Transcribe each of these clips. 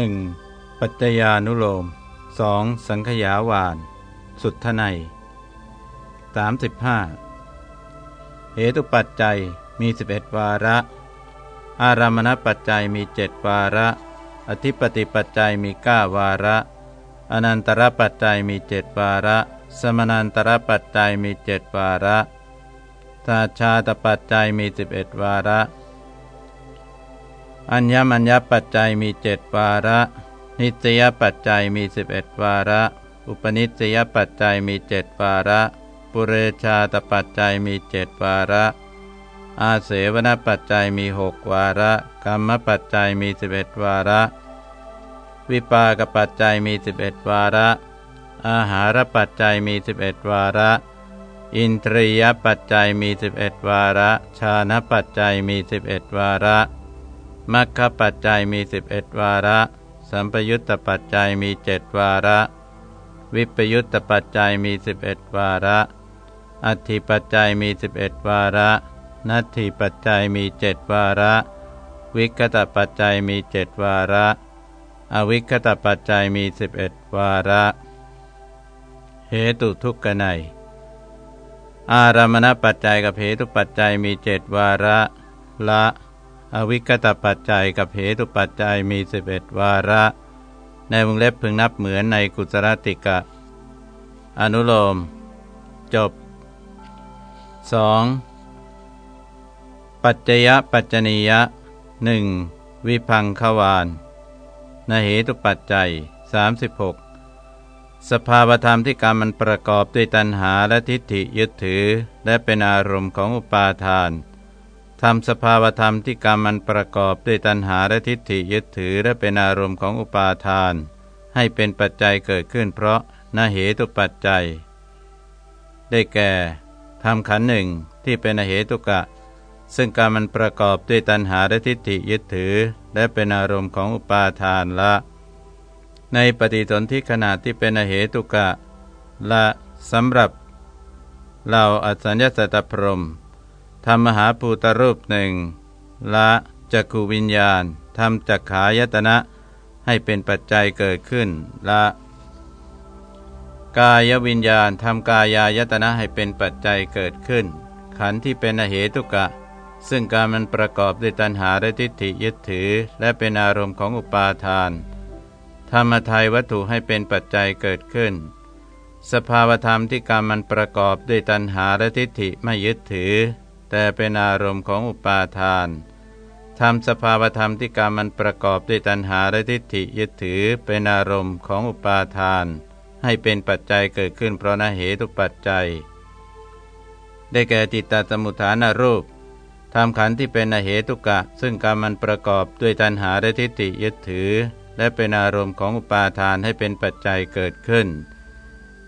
1. ปัจจญานุโลม 2. สังขยาวาน สุทไนย35เหตุปัจจัยมี11วาระ อารามณปัจจัยมีเจ็ดวาระ อธิปติปัจจัยมี9วาระ อนันตรปัจจัยมีเจ็ดวาระ สมนันตรปัจจัยมีเจ็ดวาระตาชาตปัจจัยมี11วาระ อัญญมัญญปัจจัยมีเจ็ดวาระ นิสยปัจจัยมีสิบเอ็ดวาระ อุปนิสยปัจจัยมีเจ็ดวาระ ปุเรชาตปัจจัยมีเจ็ดวาระ อาเสวนปัจจัยมีหกวาระกรรมปัจจัยมีสิบเอ็ดวาระ วิปากปัจจัยมีสิบเอ็ดวาระ อาหารปัจจัยมีสิบเอ็ดวาระ อินทรียปัจจัยมีสิบเอ็ดวาระ ชานะปัจจัยมีสิบเอ็ดวาระ มัคคปัจจัยมีสิบเอ็ดวาระ สัมปยุตตปัจจัยมีเจ็ดวาระ วิปยุตตปัจจัยมีสิบเอ็ดวาระ อัตถิปัจจัยมีสิบเอ็ดวาระ นัตถิปัจจัยมีเจ็ดวาระ วิกตปัจจัยมีเจ็ดวาระ อวิคตปัจจัยมีสิบเอ็ดวาระ เหตุทุกขไนอารามณปัจจัยกับเหตุปัจจัยมีเจ็ดวาระ ละ อวิกตปัจจัยกับเหตุปัจจัยมีสิบเอ็ดวาระ ในวงเล็บพึงนับเหมือนในกุศลติกะ อนุโลม จบ 2. ปัจจยปัจจนียะหนึ่งวิพังขวานนเหตุปัจจัย 36 สภาวธรรมที่การมันประกอบด้วยตัณหาและทิฏฐิยึดถือ และเป็นอารมณ์ของอุปาทาน ทำสภาวธรรมที่กรรมมันประกอบด้วยตัณหาและทิฏฐิยึดถือและเป็นอารมณ์ของอุปาทาน ให้เป็นปัจจัยเกิดขึ้นเพราะนาเหตุปัจจัย ได้แก่ทำขันหนึ่งที่เป็นอเหตุกะ ซึ่งการมันประกอบด้วยตัณหาและทิฏฐิยึดถือ และเป็นอารมณ์ของอุปาทานละ ในปฏิสนธิขณะที่เป็นอเหตุกะ ละสำหรับเราอสัญญาสัตตพรม ทำมหาภูตรูปหนึ่งละจักขูวิญญาณทำจักขายตนะให้เป็นปัจจัยเกิดขึ้นละกายวิญญาณทำกายายตนะให้เป็นปัจจัยเกิดขึ้น ขันธ์ที่เป็นอเหตุกะ ซึ่งการมันประกอบด้วยตัณหาและทิฏฐิยึดถือ และเป็นอารมณ์ของอุปาทาน ธรรมทายวัตถุให้เป็นปัจจัยเกิดขึ้น สภาวธรรมที่การมันประกอบด้วยตัณหาและทิฏฐิไม่ยึดถือ แต่เป็นอารมณ์ของอุปาทานทำสภาวธรรมที่กรรมมันประกอบด้วยตัณหาและทิฏฐิยึดถือเป็นอารมณ์ของอุปาทาน ให้เป็นปัจจัยเกิดขึ้นเพราะนเหตุปัจจัย ได้แก่ติตตสมุทฐานรูปทำขันธ์ที่เป็นอเหตุกะ ซึ่งกรรมมันประกอบด้วยตัณหาและทิฏฐิยึดถือ และเป็นอารมณ์ของอุปาทานให้เป็นปัจจัยเกิดขึ้น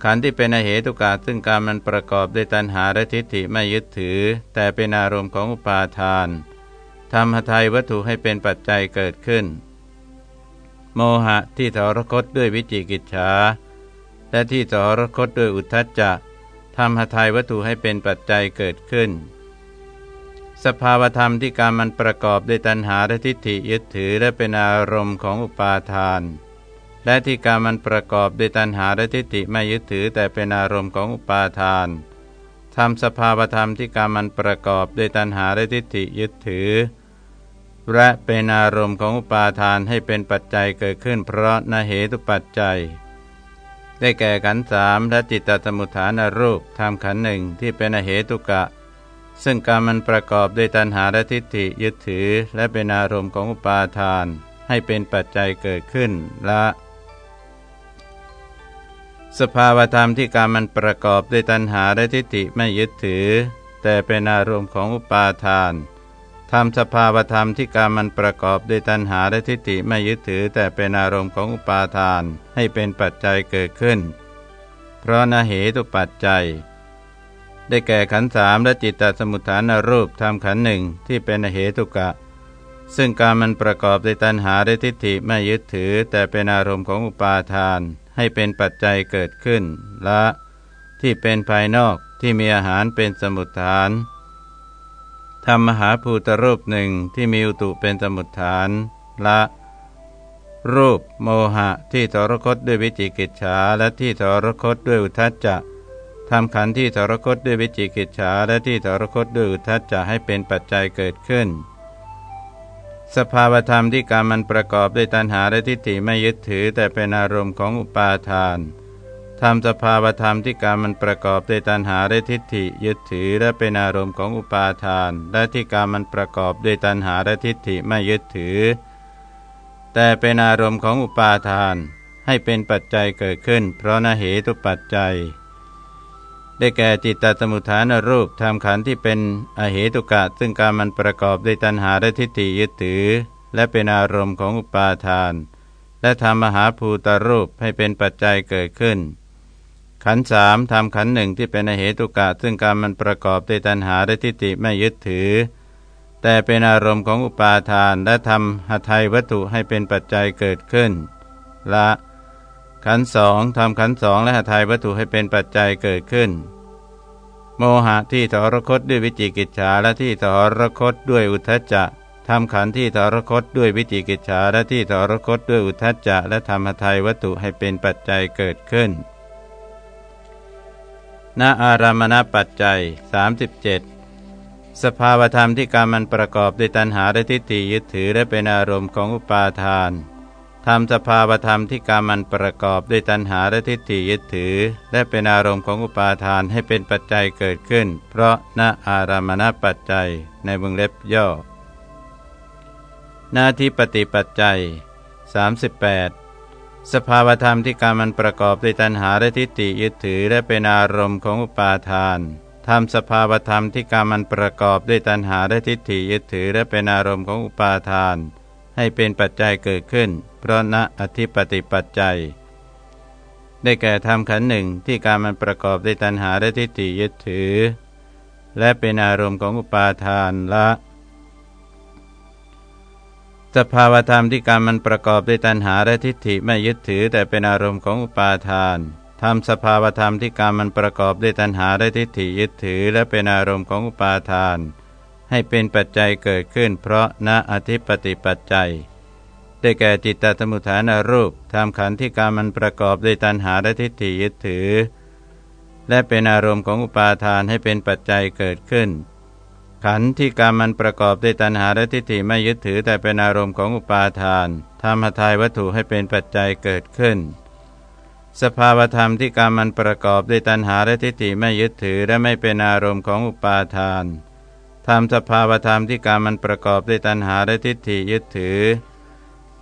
ขันธ์ที่เป็นอเหตุกาซึ่งการมันประกอบด้วยตัณหาและทิฏฐิไม่ยึดถือ แต่เป็นอารมณ์ของอุปาทานทำหทัยวัตถุให้เป็นปัจจัยเกิดขึ้น โมหะที่ทรคตด้วยวิจิกิจฉาและที่ทรคตด้วยอุทธัจจะทำหทัยวัตถุให้เป็นปัจจัยเกิดขึ้น สภาวธรรมที่การมันประกอบด้วยตัณหาและทิฏฐิยึดถือและเป็นอารมณ์ของอุปาทาน และที่การมันประกอบด้วยตัณหาและทิฏฐิไม่ยึดถือแต่เป็นอารมณ์ของอุปาทานทำสภาวธรรมที่การมันประกอบด้วยตัณหาและทิฏฐิยึดถือ และเป็นอารมณ์ของอุปาทานให้เป็นปัจจัยเกิดขึ้น เพราะนเหตุปัจจัย ได้แก่ขันสามและจิตตสมุทฐานรูปทำขันหนึ่งที่เป็นอเหตุกะ ซึ่งการมันประกอบด้วยตัณหาและทิฏฐิยึดถือ และเป็นอารมณ์ของอุปาทาน ให้เป็นปัจจัยเกิดขึ้นและ สภาวธรรมที่การมันประกอบด้วยตัณหาและทิฏฐิไม่ยึดถือ แต่เป็นอารมณ์ของอุปาทานทำสภาวธรรมที่การมันประกอบด้วยตัณหาและทิฏฐิไม่ยึดถือ แต่เป็นอารมณ์ของอุปาทานให้เป็นปัจจัยเกิดขึ้น เพราะนาเหตุปัจจัย ได้แก่ขันธ์สามและจิตตสมุทฐานรูปทำขันธ์หนึ่งที่เป็นเหตุกะ ซึ่งการมันประกอบด้วยตัณหาและทิฏฐิไม่ยึดถือ แต่เป็นอารมณ์ของอุปาทาน ให้เป็นปัจจัยเกิดขึ้น ละที่เป็นภายนอกที่มีอาหารเป็นสมุทฐานทำมหาภูตรูปหนึ่งที่มีอุตุเป็นสมุทฐาน ละ รูปโมหะที่ทรคตด้วยวิจิกิจฉาและที่ทรคตด้วยอุทัจจะทำขันธ์ที่ทรคตด้วยวิจิกิจฉาและที่ทรคตด้วยอุทัจจะให้เป็นปัจจัยเกิดขึ้น สภาวธรรมที่การมันประกอบด้วยตัณหาและทิฏฐิไม่ยึดถือ แต่เป็นอารมณ์ของอุปาทานทำสภาวธรรมที่การมันประกอบด้วยตัณหาและทิฏฐิยึดถือ และเป็นอารมณ์ของอุปาทาน และที่การมันประกอบด้วยตัณหาและทิฏฐิไม่ยึดถือ แต่เป็นอารมณ์ของอุปาทาน ให้เป็นปัจจัยเกิดขึ้น เพราะนเหตุปัจจัย ได้แก่จิตตสมุทฐานรูปทำขันธ์ที่เป็นอเหตุกะ ซึ่งการมันประกอบด้วยตัณหาและทิฏฐิยึดถือ และเป็นอารมณ์ของอุปาทาน และทำมหาภูตรูปให้เป็นปัจจัยเกิดขึ้น ขันธ์สามทำขันธ์หนึ่งที่เป็นอเหตุกะ ซึ่งการมันประกอบด้วยตัณหาและทิฏฐิไม่ยึดถือ แต่เป็นอารมณ์ของอุปาทาน และทำหทัยวัตถุให้เป็นปัจจัยเกิดขึ้น ละขันสองทำขันสองและหทัยวัตถุให้เป็นปัจจัยเกิดขึ้น โมหะที่ทรคตด้วยวิจิกิจฉาและที่ทรคตด้วยอุทจจะทำขันที่ทรคตด้วยวิจิกิจฉาและที่ทรคตด้วยอุทจจะและธรรมทัยวัตถุให้เป็นปัจจัยเกิดขึ้นณอารามณปัจจัย 37 สภาวธรรมที่การมันประกอบด้วยตัณหาและทิฏฐิยึดถือและเป็นอารมณ์ของอุปาทาน ทำสภาวธรรมที่กามันประกอบด้วยตัณหาและทิฏฐิยึดถือ และเป็นอารมณ์ของอุปาทานให้เป็นปัจจัยเกิดขึ้น เพราะณอารามณปัจจัยในวงเล็บย่อ หน้าที่ปฏิปัจจัย 38 สภาวธรรมที่การมันประกอบด้วยตัณหาและทิฏฐิยึดถือ และเป็นอารมณ์ของอุปาทานทำสภาวธรรมที่การมันประกอบด้วยตัณหาและทิฏฐิยึดถือ และเป็นอารมณ์ของอุปาทาน ให้เป็นปัจจัยเกิดขึ้น เพราะณอธิปติปัจจัย ได้แก่ธรรมขันหนึ่งที่การมันประกอบด้วยตัณหาและทิฏฐิยึดถือ และเป็นอารมณ์ของอุปาทานละสภาวธรรมที่การมันประกอบด้วยตัณหาและทิฏฐิไม่ยึดถือ แต่เป็นอารมณ์ของอุปาทานทำสภาวธรรมที่การมันประกอบด้วยตัณหาและทิฏฐิยึดถือ และเป็นอารมณ์ของอุปาทาน ให้เป็นปัจจัยเกิดขึ้น เพราะณอธิปติปัจจัย ได้แก่จิตตสมุทฐานรูปทำขันธ์ที่การมันประกอบด้วยตัณหาและทิฏฐิยึดถือ และเป็นอารมณ์ของอุปาทานให้เป็นปัจจัยเกิดขึ้น ขันธ์ที่การมันประกอบด้วยตัณหาและทิฏฐิไม่ยึดถือแต่เป็นอารมณ์ของอุปาทานทำหทายวัตถุให้เป็นปัจจัยเกิดขึ้นสภาวธรรมที่การมันประกอบด้วยตัณหาและทิฏฐิไม่ยึดถือและไม่เป็นอารมณ์ของอุปาทานทำสภาวธรรมที่การมันประกอบด้วยตัณหาและทิฏฐิยึดถือ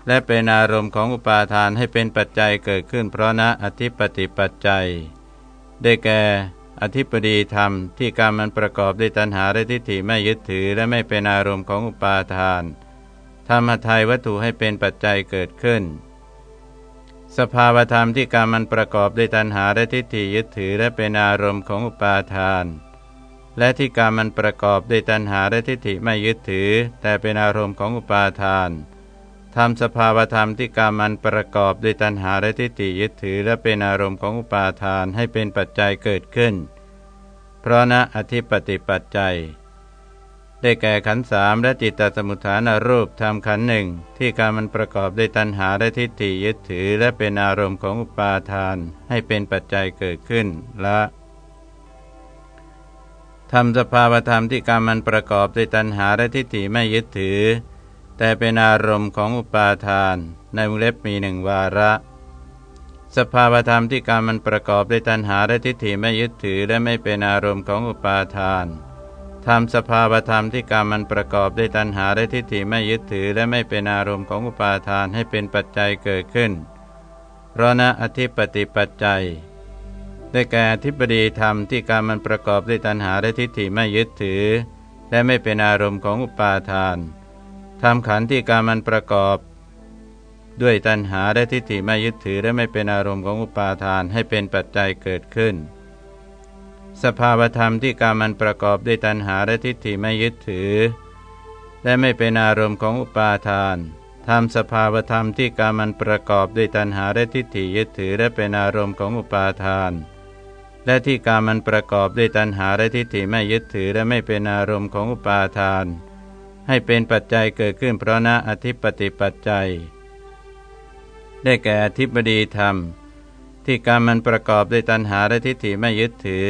และเป็นอารมณ์ของอุปาทานให้เป็นปัจจัยเกิดขึ้น เพราะณอธิปติปัจจัย ได้แก่ อธิปดีธรรมที่การมันประกอบด้วยตัณหาและทิฏฐิไม่ยึดถือและไม่เป็นอารมณ์ของอุปาทานทำหทัยวัตถุให้เป็นปัจจัยเกิดขึ้น สภาวธรรมที่การมันประกอบด้วยตัณหาและทิฏฐิยึดถือและเป็นอารมณ์ของอุปาทานและที่การมันประกอบด้วยตัณหาและทิฏฐิไม่ยึดถือ แต่เป็นอารมณ์ของอุปาทาน ทำสภาวธรรมที่การมันประกอบด้วยตัณหาและทิฏฐิยึดถือ และเป็นอารมณ์ของอุปาทานให้เป็นปัจจัยเกิดขึ้น เพราะณอธิปติปัจจัย ได้แก่ขันสามและจิตตสมุทฐานรูปทำขันหนึ่งที่การมันประกอบด้วยตัณหาและทิฏฐิยึดถือ และเป็นอารมณ์ของอุปาทานให้เป็นปัจจัยเกิดขึ้นละทำสภาวธรรมที่กรรมมันประกอบด้วยตัณหาและทิฏฐิไม่ยึดถือ แต่เป็นอารมณ์ของอุปาทาน ในวงเล็บมีหนึ่งวาระ สภาวธรรมที่กรรมมันประกอบด้วยตัณหาและทิฏฐิไม่ยึดถือและไม่เป็นอารมณ์ของอุปาทานทำสภาวธรรมที่กรรมมันประกอบด้วยตัณหาและทิฏฐิไม่ยึดถือและไม่เป็นอารมณ์ของอุปาทานให้เป็นปัจจัยเกิดขึ้นเพราะณอธิปติปัจจัย ได้แก่ทิปดีธรรมที่การมันประกอบด้วยตัณหาและทิฏฐิไม่ยึดถือ และไม่เป็นอารมณ์ของอุปาทาน ทำขันธ์ที่การมันประกอบ ด้วยตัณหาและทิฏฐิไม่ยึดถือและไม่เป็นอารมณ์ของอุปาทานให้เป็นปัจจัยเกิดขึ้น สภาวธรรมที่การมันประกอบด้วยตัณหาและทิฏฐิไม่ยึดถือ และไม่เป็นอารมณ์ของอุปาทานทำสภาวธรรมที่การมันประกอบด้วยตัณหาและทิฏฐิยึดถือและเป็นอารมณ์ของอุปาทาน และที่การมันประกอบด้วยตัณหาและทิฏฐิไม่ยึดถือและไม่เป็นอารมณ์ของอุปาทาน ให้เป็นปัจจัยเกิดขึ้นเพราะณอธิปติปัจจัย ได้แก่อธิบดีธรรม ที่กรรมมันประกอบด้วยตัณหาและทิฏฐิไม่ยึดถือ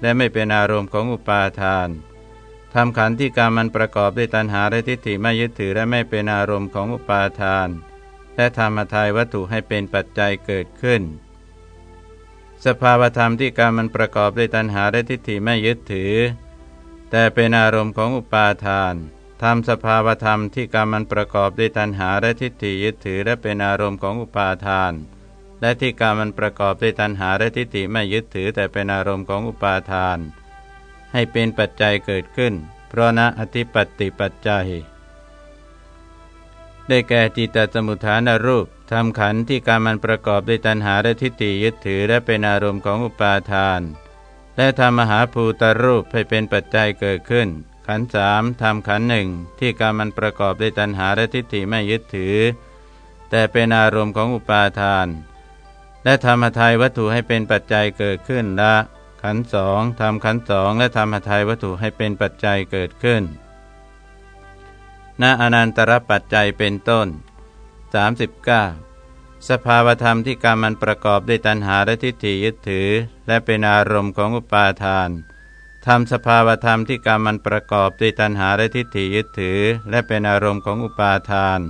และไม่เป็นอารมณ์ของอุปาทานทำขันธ์ที่กรรมมันประกอบด้วยตัณหาและทิฏฐิไม่ยึดถือและไม่เป็นอารมณ์ของอุปาทาน และธรรมทายวัตถุให้เป็นปัจจัยเกิดขึ้น สภาวธรรมที่กรรมมันประกอบด้วยตัณหาและทิฏฐิไม่ยึดถือ แต่เป็นอารมณ์ของอุปาทาน ทำสภาวธรรมที่กรรมมันประกอบด้วยตัณหาและทิฏฐิยึดถือและเป็นอารมณ์ของอุปาทาน และที่กรรมมันประกอบด้วยตัณหาและทิฏฐิไม่ยึดถือแต่เป็นอารมณ์ของอุปาทาน ให้เป็นปัจจัยเกิดขึ้น เพราะณอธิปัติปัจจัย ได้แก่จิตตสมุทฐานรูปทำขันธ์ที่กรรมมันประกอบด้วยตัณหาและทิฏฐิยึดถือและเป็นอารมณ์ของอุปาทาน และทำมหาภูตรูปให้เป็นปัจจัยเกิดขึ้น ขันสามทำขันหนึ่งที่การมันประกอบด้วยตัณหาและทิฏฐิไม่ยึดถือ แต่เป็นอารมณ์ของอุปาทาน และธรรมทายวัตถุให้เป็นปัจจัยเกิดขึ้นละขันสองทำขันสองและธรรมทายวัตถุให้เป็นปัจจัยเกิดขึ้นณอนันตรปัจจัยเป็นต้น 39 สภาวธรรมที่กรรมมันประกอบด้วยตัณหาและทิฏฐิยึดถือ และเป็นอารมณ์ของอุปาทาน ทำสภาวธรรมที่กรรมมันประกอบด้วยตัณหาและทิฏฐิยึดถือ และเป็นอารมณ์ของอุปาทาน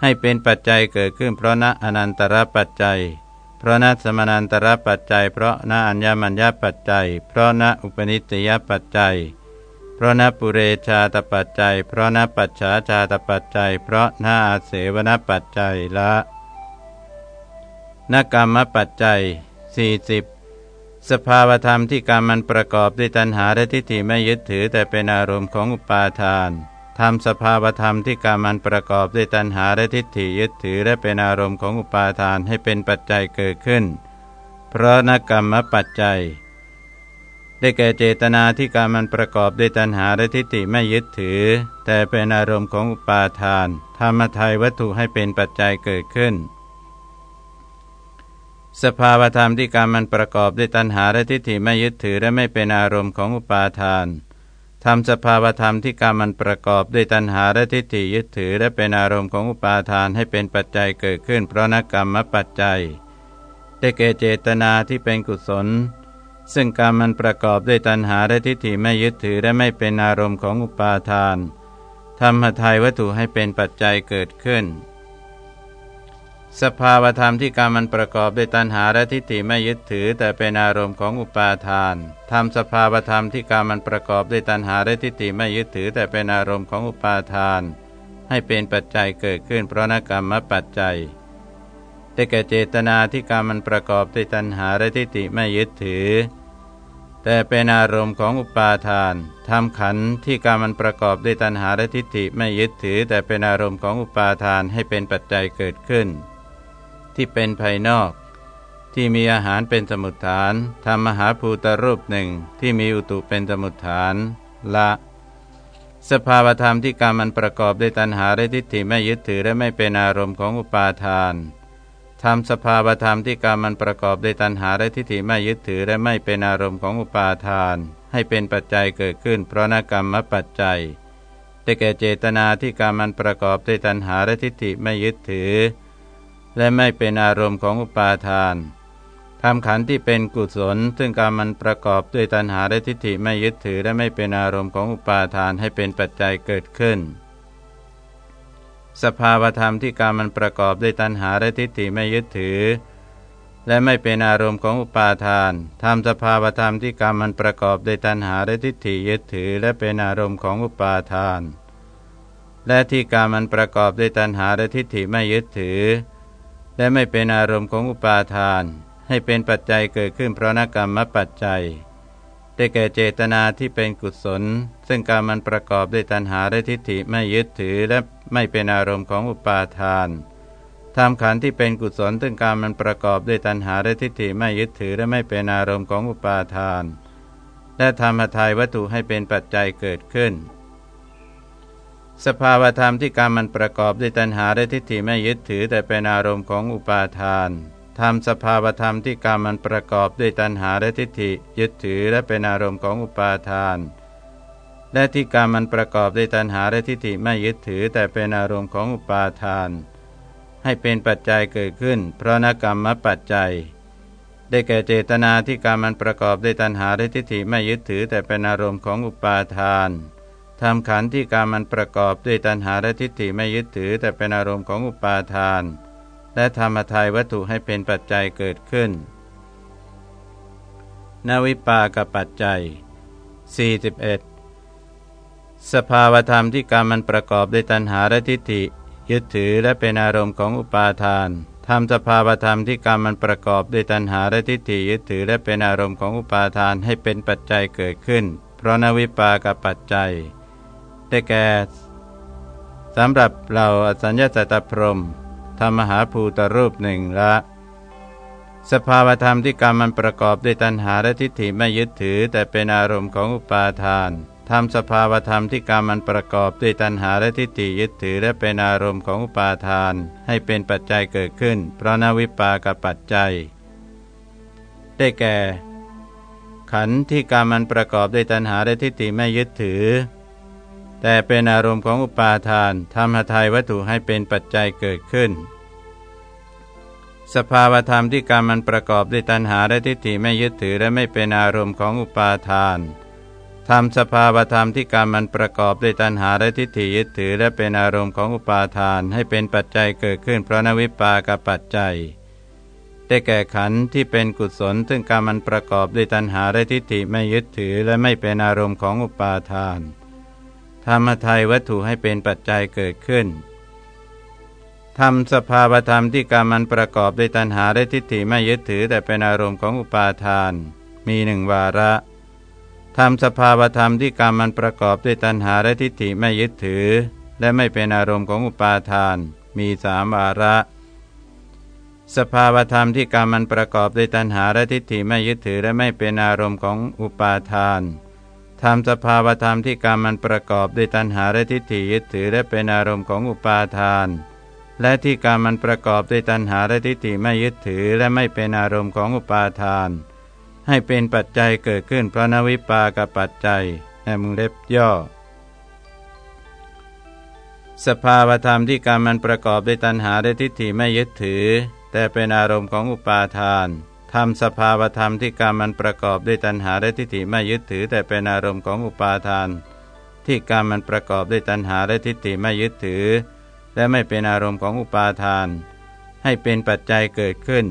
ให้เป็นปัจจัยเกิดขึ้น เพราะณอนันตรปัจจัย เพราะณสมนันตรปัจจัย เพราะณอัญญมัญญปัจจัย เพราะณอุปนิสติยปัจจัย เพราะณปุเรชาตปัจจัย เพราะณปัจฉาชาตปัจจัย เพราะณอาเสวนปัจจัยละนกรรมปัจจัย 40 สภาวธรรมที่กรรมมันประกอบด้วยตัณหาและทิฏฐิไม่ยึดถือ แต่เป็นอารมณ์ของอุปาทานทำสภาวธรรมที่กรรมมันประกอบด้วยตัณหาและทิฏฐิยึดถือ และเป็นอารมณ์ของอุปาทานให้เป็นปัจจัยเกิดขึ้น เพราะนกรรมปัจจัย ได้แก่เจตนาที่กรรมมันประกอบด้วยตัณหาและทิฏฐิไม่ยึดถือ แต่เป็นอารมณ์ของอุปาทานธรรมทายวัตถุให้เป็นปัจจัยเกิดขึ้น สภาวธรรมที่กรรมมันประกอบด้วยตัณหาและทิฏฐิไม่ยึดถือและไม่เป็นอารมณ์ของอุปาทานทำสภาวธรรมที่กรรมมันประกอบด้วยตัณหาและทิฏฐิยึดถือและเป็นอารมณ์ของอุปาทานให้เป็นปัจจัยเกิดขึ้น เพราะนักกรรมปัจจัย ได้แก่เจตนาที่เป็นกุศล ซึ่งกรรมมันประกอบด้วยตัณหาและทิฏฐิไม่ยึดถือและไม่เป็นอารมณ์ของอุปาทานทำหทัยวัตถุให้เป็นปัจจัยเกิดขึ้น สภาวธรรมที่กรรมมันประกอบด้วยตัณหาและทิฏฐิไม่ยึดถือ แต่เป็นอารมณ์ของอุปาทานทำสภาวธรรมที่กรรมมันประกอบด้วยตัณหาและทิฏฐิไม่ยึดถือ แต่เป็นอารมณ์ของอุปาทาน ให้เป็นปัจจัยเกิดขึ้น เพราะนกรรมปัจจัยได้แก่เจตนาที่กรรมมันประกอบด้วยตัณหาและทิฏฐิไม่ยึดถือ แต่เป็นอารมณ์ของอุปาทานทำขันที่กรรมมันประกอบด้วยตัณหาและทิฏฐิไม่ยึดถือ แต่เป็นอารมณ์ของอุปาทานให้เป็นปัจจัยเกิดขึ้น ที่เป็นภายนอก ที่มีอาหารเป็นสมุดฐานทำมหาภูตรูปหนึ่งที่มีอุตุเป็นสมุดฐานละสภาวธรรมที่กรรมมันประกอบด้วยตัณหาและทิฏฐิไม่ยึดถือและไม่เป็นอารมณ์ของอุปาทานทำสภาวธรรมที่กรรมมันประกอบด้วยตัณหาและทิฏฐิไม่ยึดถือและไม่เป็นอารมณ์ของอุปาทาน ให้เป็นปัจจัยเกิดขึ้น เพราะนกรรมมปัจจัยแต่แก่เจตนาที่กรรมมันประกอบด้วยตัณหาและทิฏฐิไม่ยึดถือ และไม่เป็นอารมณ์ของอุปาทานทำขันธ์ที่เป็นกุศล ซึ่งการมันประกอบด้วยตัณหาและทิฏฐิไม่ยึดถือและไม่เป็นอารมณ์ของอุปาทานให้เป็นปัจจัยเกิดขึ้น สภาวธรรมที่การมันประกอบด้วยตัณหาและทิฏฐิไม่ยึดถือ และไม่เป็นอารมณ์ของอุปาทานทำสภาวธรรมที่กรรมมันประกอบด้วยตัณหาและทิฏฐิยึดถือ และเป็นอารมณ์ของอุปาทาน และที่กรรมมันประกอบด้วยตัณหาและทิฏฐิไม่ยึดถือ และไม่เป็นอารมณ์ของอุปาทาน ให้เป็นปัจจัยเกิดขึ้นเพราะนกรรมปัจจัย ได้แก่เจตนาที่เป็นกุศล ซึ่งการมันประกอบด้วยตัณหาและทิฏฐิไม่ยึดถือและไม่เป็นอารมณ์ของอุปาทานทำขันที่เป็นกุศลซึ่งการมันประกอบด้วยตัณหาและทิฏฐิไม่ยึดถือและไม่เป็นอารมณ์ของอุปาทาน และทำหทัยวัตถุให้เป็นปัจจัยเกิดขึ้น สภาวธรรมที่กรรมมันประกอบด้วยตัณหาและทิฏฐิไม่ยึดถือแต่เป็นอารมณ์ของอุปาทานทำสภาวธรรมที่กรรมมันประกอบด้วยตัณหาและทิฏฐิ ยึดถือและเป็นอารมณ์ของอุปาทาน และที่กรรมมันประกอบด้วยตัณหาและทิฏฐิไม่ยึดถือแต่เป็นอารมณ์ของอุปาทานใให้เป็นปัจจัยเกิดขึ้น เพราะนกรรมปัจจัย ได้แก่เจตนาที่การมันประกอบด้วยตัณหาและทิฏฐิไม่ยึดถือแต่เป็นอารมณ์ของอุปาทาน ทำขันธ์ที่การมันประกอบด้วยตัณหาและทิฏฐิไม่ยึดถือ แต่เป็นอารมณ์ของอุปาทาน และธรรมทายวัตถุให้เป็นปัจจัยเกิดขึ้น นวิปากปัจจัย 41 สภาวธรรมที่การมันประกอบด้วยตัณหาและทิฏฐิ ยึดถือและเป็นอารมณ์ของอุปาทานทำสภาวธรรมที่กรรมมันประกอบด้วยตัณหาและทิฏฐิยึดถือและเป็นอารมณ์ของอุปาทานให้เป็นปัจจัยเกิดขึ้น เพราะนวิปากปัจจัย ได้แก่สำหรับเราอสัญญาสัตตพรมธรรมหาภูตรูปหนึ่งละ สภาวธรรมที่กรรมมันประกอบด้วยตัณหาและทิฏฐิไม่ยึดถือ แต่เป็นอารมณ์ของอุปาทานทำสภาวธรรมที่กรรมมันประกอบด้วยตัณหาและทิฏฐิยึดถือ และเป็นอารมณ์ของอุปาทาน ให้เป็นปัจจัยเกิดขึ้น เพราะนวิปากับปัจจัย ได้แก่ ขันธ์ที่กรรมมันประกอบด้วยตัณหาและทิฏฐิไม่ยึดถือ แต่เป็นอารมณ์ของอุปาทานทำหทัยวัตถุให้เป็นปัจจัยเกิดขึ้น สภาวธรรมที่กรรมมันประกอบด้วยตัณหาและทิฏฐิไม่ยึดถือและไม่เป็นอารมณ์ของอุปาทานทำสภาวธรรมที่กรรมมันประกอบด้วยตัณหาและทิฏฐิยึดถือและเป็นอารมณ์ของอุปาทานให้เป็นปัจจัยเกิดขึ้น เพราะนวิปากับปัจจัยได้แก่ขันธ์ที่เป็นกุศล ซึ่งกรรมมันประกอบด้วยตัณหาและทิฏฐิไม่ยึดถือและไม่เป็นอารมณ์ของอุปาทาน ธรรมทัยวัตถุให้เป็นปัจจัยเกิดขึ้นทำสภาวธรรมที่กรรมันประกอบด้วยตัณหาและทิฏฐิไม่ยึดถือแต่เป็นอารมณ์ของอุปาทาน มีหนึ่งวาระทำสภาวธรรมที่กรรมันประกอบด้วยตัณหาและทิฏฐิไม่ยึดถือ และไม่เป็นอารมณ์ของอุปาทาน มีสามวาระ สภาวธรรมที่กรรมันประกอบด้วยตัณหาและทิฏฐิไม่ยึดถือและไม่เป็นอารมณ์ของอุปาทาน ทำสภาวธรรมที่กรรมมันประกอบด้วยตัณหาและทิฏฐิยึดถือและเป็นอารมณ์ของอุปาทาน และที่กรรมมันประกอบด้วยตัณหาและทิฏฐิไม่ยึดถือและไม่เป็นอารมณ์ของอุปาทาน ให้เป็นปัจจัยเกิดขึ้นเพราะนวิปากับปัจจัยในมึงเล็บย่อ สภาวธรรมที่กรรมมันประกอบด้วยตัณหาและทิฏฐิไม่ยึดถือ แต่เป็นอารมณ์ของอุปาทาน ทำสภาวธรรมที่กรรมมันประกอบด้วยตัณหาและทิฏฐิไม่ยึดถือ แต่เป็นอารมณ์ของอุปาทาน ที่กรรมมันประกอบด้วยตัณหาและทิฏฐิไม่ยึดถือ และไม่เป็นอารมณ์ของอุปาทาน ให้เป็นปัจจัยเกิดขึ้น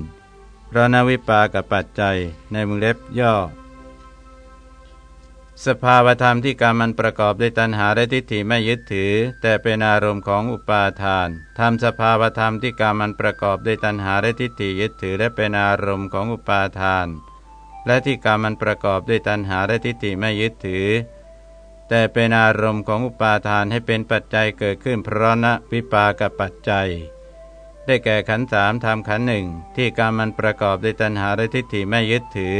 เพราะนวิปากับปัจจัยในมือเล็บย่อ สภาวธรรมที่กรรมมันประกอบด้วยตัณหาและทิฏฐิไม่ยึดถือ แต่เป็นอารมณ์ของอุปาทานทำสภาวธรรมที่กรรมมันประกอบด้วยตัณหาและทิฏฐิยึดถือและเป็นอารมณ์ของอุปาทาน และที่กรรมมันประกอบด้วยตัณหาและทิฏฐิไม่ยึดถือ แต่เป็นอารมณ์ของอุปาทานให้เป็นปัจจัยเกิดขึ้นเพราะนวิปากับปัจจัย ได้แก่ขันธ์สามทำขันธ์หนึ่งที่กรรมมันประกอบด้วยตัณหาและทิฏฐิไม่ยึดถือ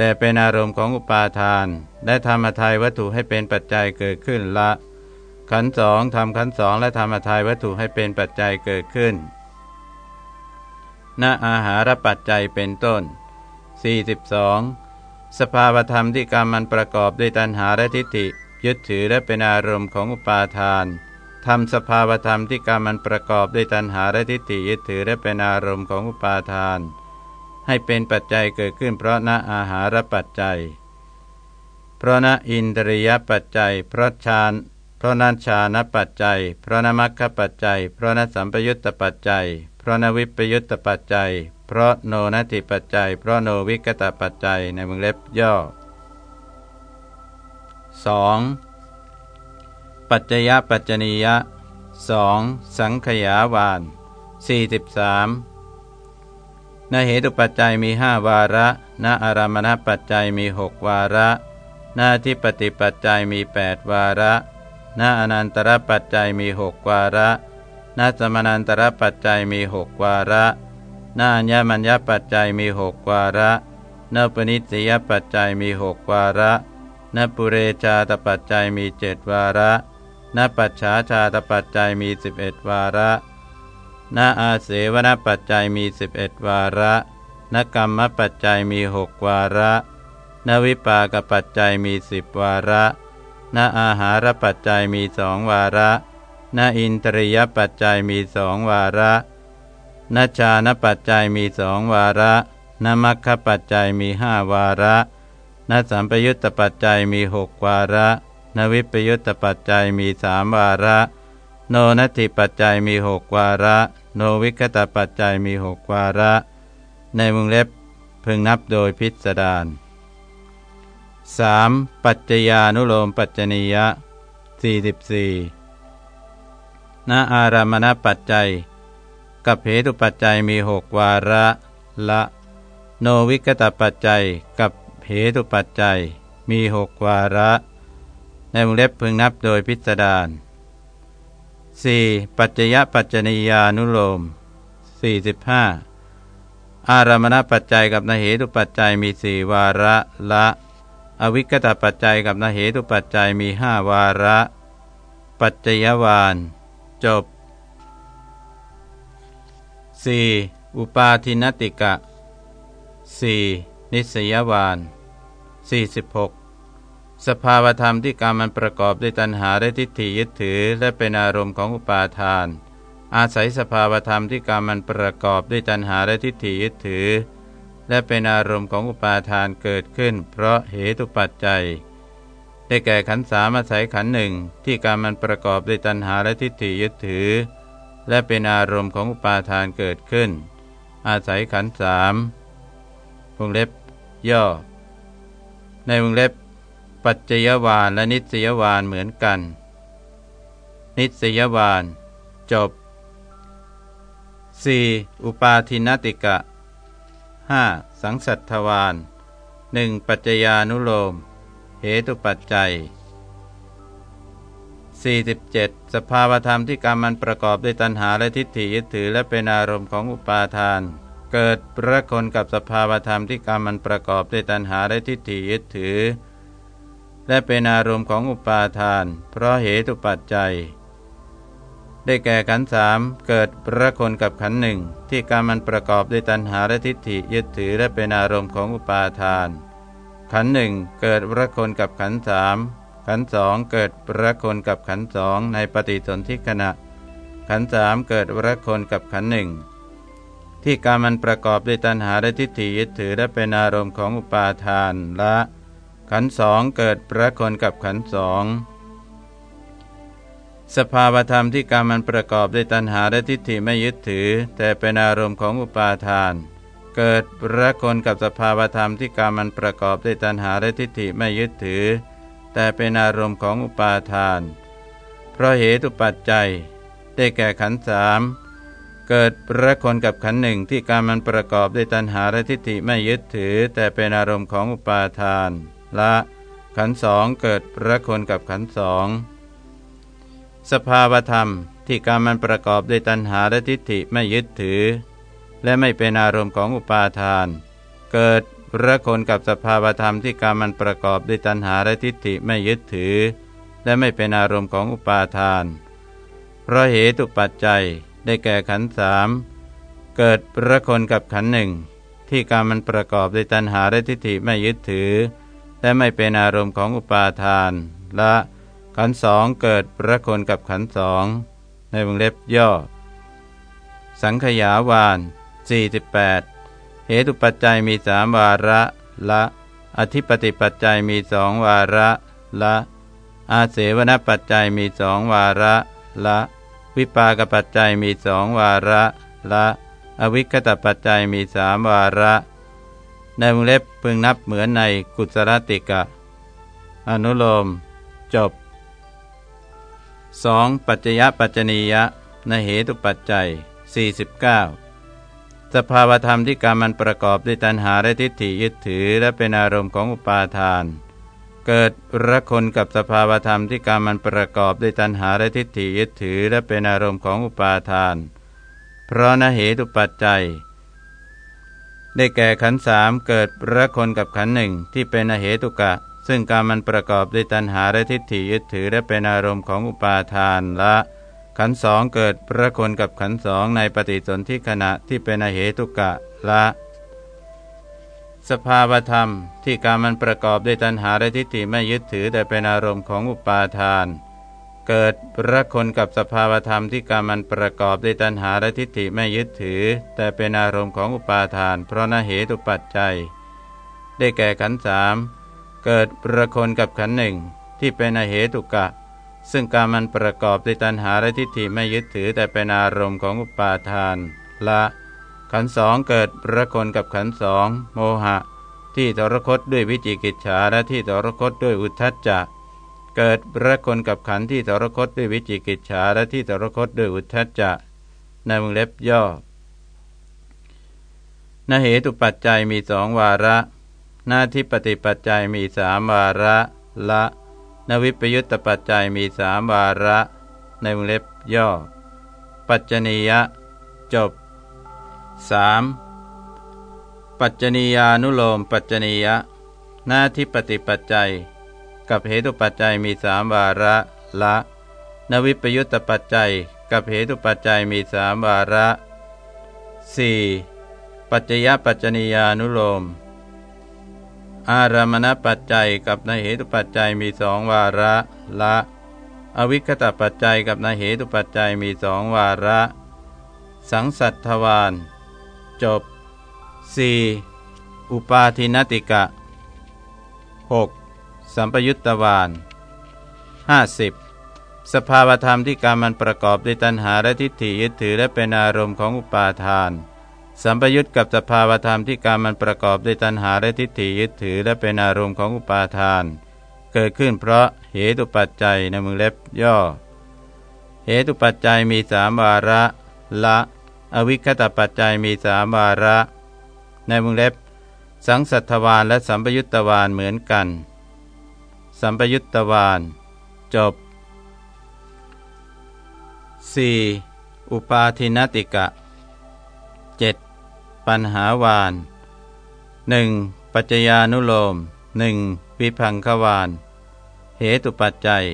แต่เป็นอารมณ์ของอุปาทานและธรรมทายวัตถุให้เป็นปัจจัยเกิดขึ้นละ ขันสองทำขันสองและธรรมทายวัตถุให้เป็นปัจจัยเกิดขึ้นณอาหารปัจจัยเป็นต้น 42 สภาวธรรมที่กรรมมันประกอบด้วยตัณหาและทิฏฐิ ยึดถือและเป็นอารมณ์ของอุปาทานทำสภาวธรรมที่กรรมมันประกอบด้วยตัณหาและทิฏฐิยึดถือและเป็นอารมณ์ของอุปาทาน ให้เป็นปัจจัยเกิดขึ้นเพราะณอาหารปัจจัย เพราะณอินทรียปัจจัย เพราะฌานเพราะนัชานปัจจัย เพราะนมัคคปัจจัย เพราะนสัมปยุตตปัจจัย เพราะนวิปยุตตปัจจัย เพราะโนนัติปัจจัย เพราะโนวิกตปัจจัยในมงเล็บย่อ 2. ปัจจยปัจจนียะ 2. สังขยาวาน 43 นเหตุปัจจัยมีห้าวาระณอารามณปัจจัยมีหกวาระณทิปติปัจจัยมีแปดวาระณอนันตรปัจจัยมีหกวาระณสมนันตรปัจจัยมีหกวาระณอัญมัญญปัจจัยมีหกวาระณปนิสยปัจจัยมีหกวาระณปุเรชาตปัจจัยมีเจ็ดวาระณปัจฉาชาตปัจจัยมีสิบเอ็ดวาระ ณอาเสวนปัจจัยมีสิบเอ็ดวาระนกรรมปัจจัยมีหกวาระ นวิปากปัจจัยมีสิบวาระณอาหารปัจจัยมีสองวาระ นอินตริยปัจจัยมีสองวาระนชานปัจจัยมีสองวาระ นมัคคปัจจัยมีห้าวาระ นสัมปยุตตปัจจัยมีหกวาระ นวิปยุตตปัจจัยมีสามวาระ โนนัตถิปัจจัยมีหกวาระ โนวิคตปัจจัยมีหกวาระ ในวงเล็บพึงนับโดยพิสดาร 3. ปัจจญานุโลมปัจจนียะ44ณอารามณปัจจัยกับเหตุปัจจัยมีหกวาระละ โนวิกตปัจจัยกับเหตุปัจจัยมีหกวาระ ในวงเล็บพึงนับโดยพิสดาร 4. ปัจจยปัจจนียานุโลม 45 อารามณปัจจัยกับนเหตุปัจจัยมีสี่วาระละ อวิกตปัจจัยกับนเหตุปัจจัยมีห้าวาระ ปัจจยวานจบ 4. อุปาทินติกะ 4. นิสยวาน46 สภาวธรรมที่การมันประกอบด้วยตัณหาและทิฏฐิยึดถือ และเป็นอารมณ์ของอุปาทาน อาศัยสภาวธรรมที่การมันประกอบด้วยตัณหาและทิฏฐิยึดถือ และเป็นอารมณ์ของอุปาทานเกิดขึ้น เพราะเหตุปัจจัย ได้แก่ขันสามอาศัยขันหนึ่งที่การมันประกอบด้วยตัณหาและทิฏฐิยึดถือ และเป็นอารมณ์ของอุปาทานเกิดขึ้น อาศัยขันสามวงเล็บ ย่อ ในวงเล็บ ปัจจยวานและนิสยวานเหมือนกัน นิสยวาน จบ 4. อุปาทินติกะ 5. สังสัตทวานหนึ่งปัจจญานุโลม เหตุปัจจัย 47. สภาวธรรมที่กรรมมันประกอบด้วยตัณหาและทิฏฐิยึดถือและเป็นอารมณ์ของอุปาทาน เกิดประคนกับสภาวธรรมที่กรรมมันประกอบด้วยตัณหาและทิฏฐิยึดถือ และเป็นอารมณ์ของอุปาทาน เพราะเหตุปัจจัย ได้แก่ขันสามเกิดประคนกับขันหนึ่งที่การมันประกอบด้วยตัณหาและทิฏฐิยึดถือและเป็นอารมณ์ของอุปาทาน ขันหนึ่งเกิดประคนกับขันสามขันสองเกิดประคนกับขันสองในปฏิสนธิขณะ ขันสามเกิดประคนกับขันหนึ่งที่การมันประกอบด้วยตัณหาและทิฏฐิยึดถือและเป็นอารมณ์ของอุปาทานละ ขันสองเกิดประคนกับขันสองสภาวธรรมที่กรรมมันประกอบด้วยตัณหาและทิฏฐิไม่ยึดถือ แต่เป็นอารมณ์ของอุปาทาน เกิดระคนกับสภาวธรรมที่กรรมมันประกอบด้วยตัณหาและทิฏฐิไม่ยึดถือ แต่เป็นอารมณ์ของอุปาทาน เพราะเหตุปัจจัย ได้แก่ขันสามเกิดระคนกับขันหนึ่งที่การมันประกอบด้วยตัณหาและทิฏฐิไม่ยึดถือ แต่เป็นอารมณ์ของอุปาทาน ละ ขันสองเกิดระคนกับขันสอง สภาวธรรมที่การมันประกอบด้วยตัณหาและทิฏฐิไม่ยึดถือ และไม่เป็นอารมณ์ของอุปาทาน เกิดระคนกับสภาวธรรมที่การมันประกอบด้วยตัณหาและทิฏฐิไม่ยึดถือ และไม่เป็นอารมณ์ของอุปาทาน เพราะเหตุปัจจัยได้แก่ขันสามเกิดระคนกับขันหนึ่งที่การมันประกอบด้วยตัณหาและทิฏฐิไม่ยึดถือ และไม่เป็นอารมณ์ของอุปาทานและขันสองเกิดประคนกับขันสองในวงเล็บย่อ สังขยาวาน48 เหตุปัจจัยมีสามวาระละ อธิปติปัจจัยมีสองวาระละ อาเสวนปัจจัยมีสองวาระละ วิปากปัจจัยมีสองวาระละ อวิคตปัจจัยมีสามวาระ ในวงเล็บพึงนับเหมือนในกุศลติกะ อนุโลม จบ 2. ปัจจยปัจจนียะนเหตุปัจจัย 49 สภาวธรรมที่กรรมันประกอบด้วยตัณหาและทิฏฐิยึดถือและเป็นอารมณ์ของอุปาทาน เกิดระคนกับสภาวธรรมที่กรรมันประกอบด้วยตัณหาและทิฏฐิยึดถือและเป็นอารมณ์ของอุปาทาน เพราะนเหตุปัจจัย ได้แก่ขันสามเกิดระคนกับขันหนึ่งที่เป็นอเหตุกะ ซึ่งการมันประกอบด้วยตัณหาและทิฏฐิยึดถือและเป็นอารมณ์ของอุปาทานละ ขันสองเกิดระคนกับขันสองในปฏิสนธิขณะที่เป็นอเหตุกะละ สภาวธรรมที่การมันประกอบด้วยตัณหาและทิฏฐิไม่ยึดถือแต่เป็นอารมณ์ของอุปาทาน เกิดรักคนกับสภาวธรรมที่กรรมันประกอบด้วยตัณหาและทิฏฐิไม่ยึดถือ แต่เป็นอารมณ์ของอุปาทาน เพราะนเหตุปัจจัย ได้แก่ขันสามเกิดประคนกับขันหนึ่งที่เป็นอเหตุกะ ซึ่งการมันประกอบด้วยตัณหาและทิฏฐิไม่ยึดถือ แต่เป็นอารมณ์ของอุปาทานละขันสองเกิดประคนกับขันสองโมหะ ที่ตรคตด้วยวิจิกิจฉาและที่ตรคตด้วยอุทธัจจะ เกิดระคนกับขันที่ตรคตด้วยวิจิกิจฉาและที่ตรคตด้วยอุทธัจจะในวงเล็บย่อนาเหตุปัจจัยมีสองวาระ หน้าที่ปฏิปัจจัยมีสามวาระละนวิปยุตตปัจจัยมีสามวาระ ในวงเล็บย่อ ปัจจนียะ จบ 3. ปัจจนียานุโลมปัจจนียะ หน้าที่ปฏิปัจจัย กับเหตุปัจจัยมีสามวาระละ นวิปยุตตปัจจัย กับเหตุปัจจัยมีสามวาระ 4. ปัจจยปัจจนียานุโลม อารามณปัจจัยกับนเหตุปัจจัยมีสองวาระละ อวิคตปัจจัยกับนเหตุปัจจัยมีสองวาระ สังสัตทวาน จบ 4. อุปาทินติกะ 6. สัมปยุตตวาน50 สภาวธรรมที่การมันประกอบด้วยตัณหาและทิฏฐิยึดถือและเป็นอารมณ์ของอุปาทาน สัมปยุตกับสภาวธรรมที่การมันประกอบด้วยตัณหาและทิฏฐิยึดถือและเป็นอารมณ์ของอุปาทาน เกิดขึ้นเพราะเหตุปัจจัยในมือเล็บย่อ เหตุปัจจัยมีสามวาระละ อวิคตปัจจัยมีสามวาระ ในมือเล็บ สังสัตวานและสัมปยุตตวานเหมือนกัน สัมปยุตตวานจบ 4. อุปาทินติกะ 7. ปัญหาวานหนึ่งปัจจญานุโลมหนึ่งวิพังควานเหตุปัจจัย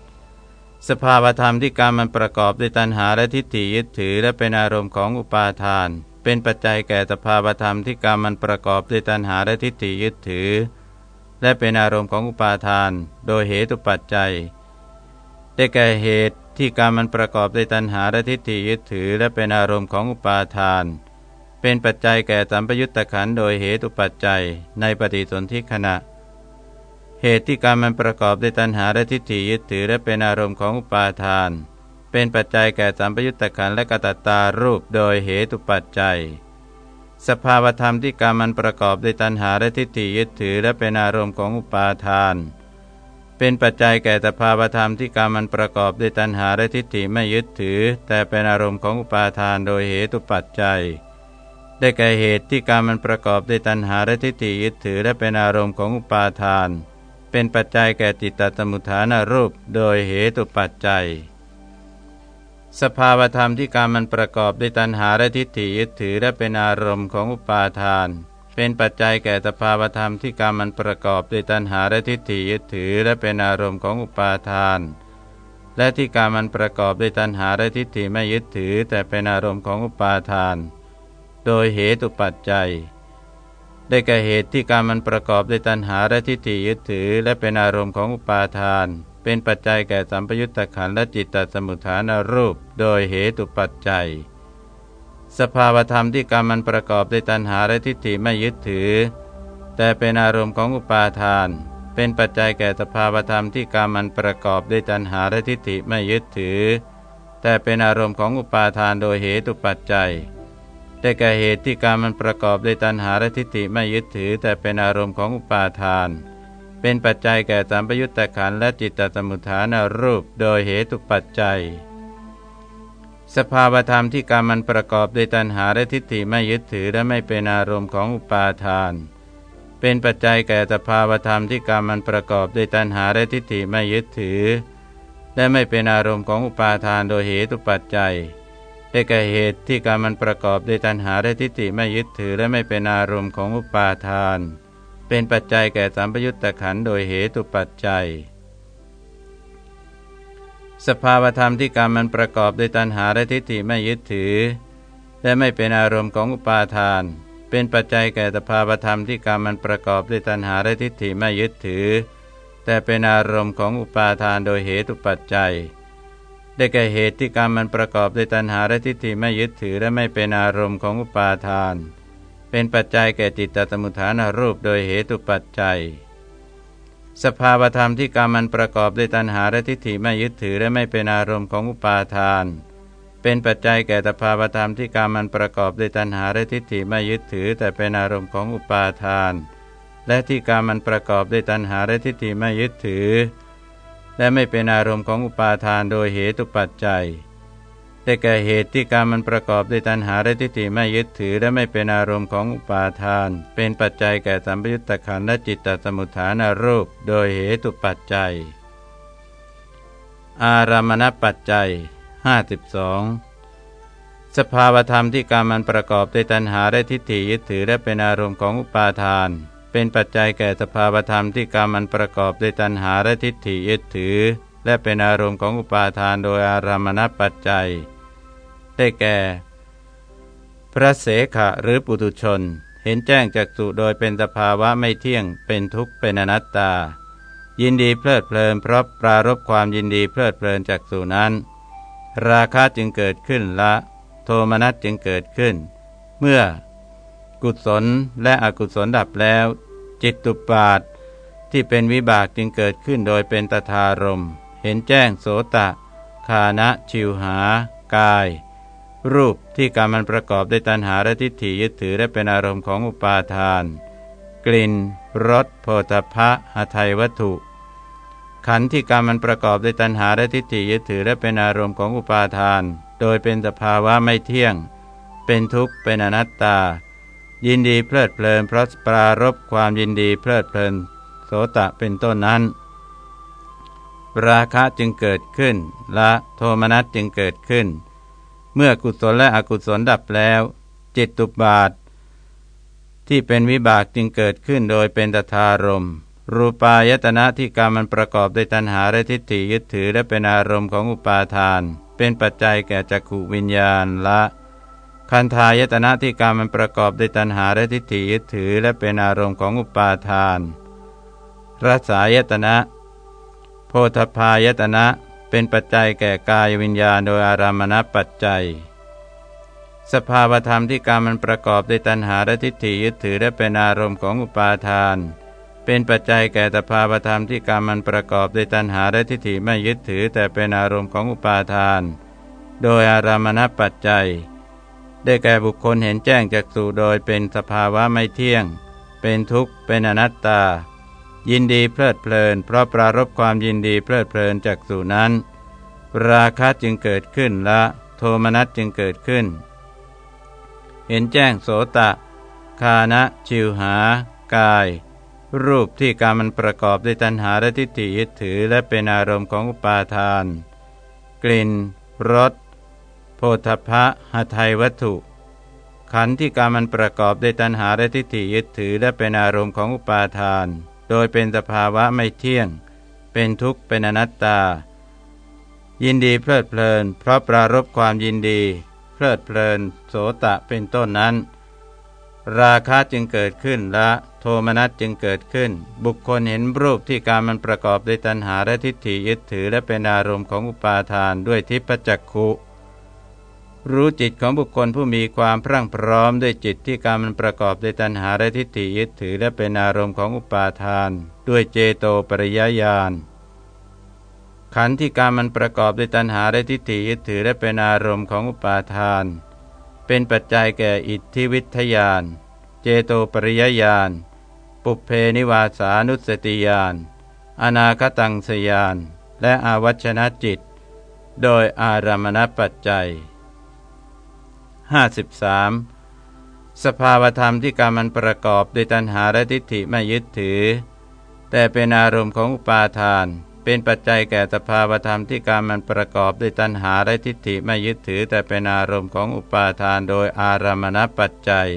51 สภาวธรรมที่การมันประกอบด้วยตัณหาและทิฏฐิยึดถือ และเป็นอารมณ์ของอุปาทาน เป็นปัจจัยแก่สภาวธรรมที่การมันประกอบด้วยตัณหาและทิฏฐิยึดถือ และเป็นอารมณ์ของอุปาทาน โดยเหตุปัจจัย ได้แก่เหตุที่การมันประกอบด้วยตัณหาและทิฏฐิยึดถือ และเป็นอารมณ์ของอุปาทาน เป็นปัจจัยแก่สัมปยุตตะขันโดยเหตุปัจจัย ในปฏิสนธิขณะ เหตุที่การมันประกอบด้วยตัณหาและทิฏฐิยึดถือ และเป็นอารมณ์ของอุปาทาน เป็นปัจจัยแก่สัมปยุตตะขันและกตัตตารูปโดยเหตุปัจจัย สภาวธรรมที่การมมันประกอบด้วยตัณหาและทิฏฐิยึดถือและเป็นอารมณ์ของอุปาทาน เป็นปัจจัยแก่สภาวธรรมที่การมมันประกอบด้วยตัณหาและทิฏฐิไม่ยึดถือ แต่เป็นอารมณ์ของอุปาทานโดยเหตุปัจจัย ได้แก่เหตุที่การมันประกอบด้วยตัณหาและทิฏฐิยึดถือและเป็นอารมณ์ของอุปาทาน เป็นปัจจัยแก่จิตตสมุทฐานรูป โดยเหตุปัจจัย สภาวธรรมที่การมันประกอบด้วยตัณหาและทิฏฐิยึดถือและเป็นอารมณ์ของอุปาทาน เป็นปัจจัยแก่สภาวธรรมที่การมันประกอบด้วยตัณหาและทิฏฐิยึดถือและเป็นอารมณ์ของอุปาทาน และที่การมันประกอบด้วยตัณหาและทิฏฐิไม่ยึดถือ แต่เป็นอารมณ์ของอุปาทาน โดยเหตุปัจจัย ได้แก่เหตุที่การมันประกอบด้วยตัณหาและทิฏฐิยึดถือ และเป็นอารมณ์ของอุปาทาน เป็นปัจจัยแก่สัมปยุตตะขันและจิตตสมุทฐานรูป โดยเหตุปัจจัย สภาวธรรมที่การมมันประกอบด้วยตัณหาและทิฏฐิไม่ยึดถือ แต่เป็นอารมณ์ของอุปาทาน เป็นปัจจัยแก่สภาวธรรมที่การมันประกอบด้วยตัณหาและทิฏฐิไม่ยึดถือ แต่เป็นอารมณ์ของอุปาทานโดยเหตุปัจจัยได้แก่เหตุที่การมันประกอบด้วยตัณหาและทิฏฐิไม่ยึดถือ แต่เป็นอารมณ์ของอุปาทาน เป็นปัจจัยแก่สัมปยุตตะขันและจิตตสมุทฐานรูป โดยเหตุปัจจัย สภาวธรรมที่การมันประกอบด้วยตัณหาและทิฏฐิไม่ยึดถือและไม่เป็นอารมณ์ของอุปาทาน เป็นปัจจัยแก่สภาวธรรมที่การมันประกอบด้วยตัณหาและทิฏฐิไม่ยึดถือ และไม่เป็นอารมณ์ของอุปาทานโดยเหตุปัจจัยได้แก่เหตุที่การมันประกอบด้วยตัณหาและทิฏฐิไม่ยึดถือและไม่เป็นอารมณ์ของอุปาทาน เป็นปัจจัยแก่สัมปยุตตะขันโดยเหตุปัจจัย สภาวธรรมที่การมมันประกอบด้วยตัณหาและทิฏฐิไม่ยึดถือ และไม่เป็นอารมณ์ของอุปาทาน เป็นปัจจัยแก่สภาวธรรมที่การมันประกอบด้วยตัณหาและทิฏฐิไม่ยึดถือ แต่เป็นอารมณ์ของอุปาทานโดยเหตุปัจจัย ได้แก่เหตุที่กรรมมันประกอบด้วยตัณหาและทิฏฐิไม่ยึดถือและไม่เป็นอารมณ์ของอุปาทาน เป็นปัจจัยแก่จิตตสมุทฐานรูปโดยเหตุปัจจัย สภาวธรรมที่กรรมมันประกอบด้วยตัณหาและทิฏฐิไม่ยึดถือและไม่เป็นอารมณ์ของอุปาทาน เป็นปัจจัยแก่สภาวธรรมที่กรรมมันประกอบด้วยตัณหาและทิฏฐิไม่ยึดถือ แต่เป็นอารมณ์ของอุปาทาน และที่การมันประกอบด้วยตัณหาและทิฏฐิไม่ยึดถือ และไม่เป็นอารมณ์ของอุปาทานโดยเหตุปัจจัย ได้แก่เหตุที่การมันประกอบด้วยตัณหาและทิฏฐิไม่ยึดถือและไม่เป็นอารมณ์ของอุปาทาน เป็นปัจจัยแก่สัมปยุตตะขันและจิตตสมุทฐานรูป โดยเหตุปัจจัย อารามณปัจจัย 52 สภาวธรรมที่การมันประกอบด้วยตัณหาและทิฏฐิยึดถือและเป็นอารมณ์ของอุปาทาน เป็นปัจจัยแก่สภาวธรรมที่กรรมมันประกอบด้วยตัณหาและทิฏฐิยึดถือ และเป็นอารมณ์ของอุปาทานโดยอารามณปัจจัย ได้แก่ พระเสขะหรือปุถุชน เห็นแจ้งจากสุโดยเป็นสภาวะไม่เที่ยงเป็นทุกข์เป็นอนัตตา ยินดีเพลิดเพลินเพราะปรารบความยินดีเพลิดเพลินจากสุนั้น ราคะจึงเกิดขึ้นละ โทมนัสจึงเกิดขึ้น เมื่อกุศลและอกุศลดับแล้ว จิตตุปาทที่เป็นวิบากจึงเกิดขึ้นโดยเป็นตถารม เห็นแจ้งโสตะคานะชิวหากาย รูปที่การมมันประกอบด้วยตัณหาและทิฏฐิยึดถือและเป็นอารมณ์ของอุปาทาน กลิ่นรสโพธพะหทัยวัตถุ ขันธ์ที่การมันประกอบด้วยตัณหาและทิฏฐิยึดถือและเป็นอารมณ์ของอุปาทาน โดยเป็นสภาวะไม่เที่ยง เป็นทุกข์เป็นอนัตตา ยินดีเพลิดเพลินเพราะปรารบความยินดีเพลิดเพลิน โสตะเป็นต้นนั้น ราคะจึงเกิดขึ้น ละโทมนัสจึงเกิดขึ้น เมื่อกุศลและอกุศลดับแล้ว จิตตุบาท ที่เป็นวิบากจึงเกิดขึ้นโดยเป็นตถารมรูปายตนะที่กรรมมันประกอบด้วยตัณหาและทิฏฐิยึดถือและเป็นอารมณ์ของอุปาทาน เป็นปัจจัยแก่จักขวิญญาณละ คันธายตนะที่การมันประกอบด้วยตัณหาและทิฏฐิยึดถือและเป็นอารมณ์ของอุปาทานรสายตนะ โพธพายตนะ เป็นปัจจัยแก่กายวิญญาณโดยอารามณปัจจัย สภาวธรรมที่การมันประกอบด้วยตัณหาและทิฏฐิยึดถือและเป็นอารมณ์ของอุปาทาน เป็นปัจจัยแก่สภาวธรรมที่การมันประกอบด้วยตัณหาและทิฏฐิไม่ยึดถือแต่เป็นอารมณ์ของอุปาทาน โดยอารามณปัจจัย ได้แก่บุคคลเห็นแจ้งจากสู่โดยเป็นสภาวะไม่เที่ยง เป็นทุกข์ เป็นอนัตตา ยินดีเพลิดเพลิน เพราะปรารบความยินดีเพลิดเพลินจากสู่นั้น ราคะจึงเกิดขึ้นละ โทมนัสจึงเกิดขึ้น เห็นแจ้งโสตะ คานะ ชิวหา กาย รูปที่การมันประกอบด้วยตัณหาและทิฏฐิยึดถือและเป็นอารมณ์ของอุปาทาน กลิ่นรสโพธพะหทัยวัตถุ ขันธ์ที่การมันประกอบด้วยตัณหาและทิฏฐิยึดถือและเป็นอารมณ์ของอุปาทาน โดยเป็นสภาวะไม่เที่ยง เป็นทุกข์เป็นอนัตตา ยินดีเพลิดเพลิน เพราะปรารบความยินดี เพลิดเพลิน โสตะเป็นต้นนั้น ราคะจึงเกิดขึ้นและโทมนัสจึงเกิดขึ้น บุคคลเห็นรูปที่การมันประกอบด้วยตัณหาและทิฏฐิยึดถือและเป็นอารมณ์ของอุปาทานด้วยทิพจักขุ รู้จิตของบุคคลผู้มีความพรั่งพร้อมด้วยจิตที่การมันประกอบด้วยตัณหาและทิฏฐิยึดถือและเป็นอารมณ์ของอุปาทาน ด้วยเจโตปริยญาณขันธ์ที่การมันประกอบด้วยตัณหาและทิฏฐิยึดถือและเป็นอารมณ์ของอุปาทาน เป็นปัจจัยแก่อิทธิวิทยาน เจโตปริยญาณปุเพนิวาสานุสติญาณอนาคตังสยาน และอาวัชนะจิต โดยอารามณปัจจัย 53 สภาวธรรมที่การมันประกอบด้วยตัณหาและทิฏฐิไม่ยึดถือ แต่เป็นอารมณ์ของอุปาทาน เป็นปัจจัยแก่สภาวธรรมที่การมันประกอบด้วยตัณหาและทิฏฐิไม่ยึดถือ แต่เป็นอารมณ์ของอุปาทานโดยอารามณปัจจัย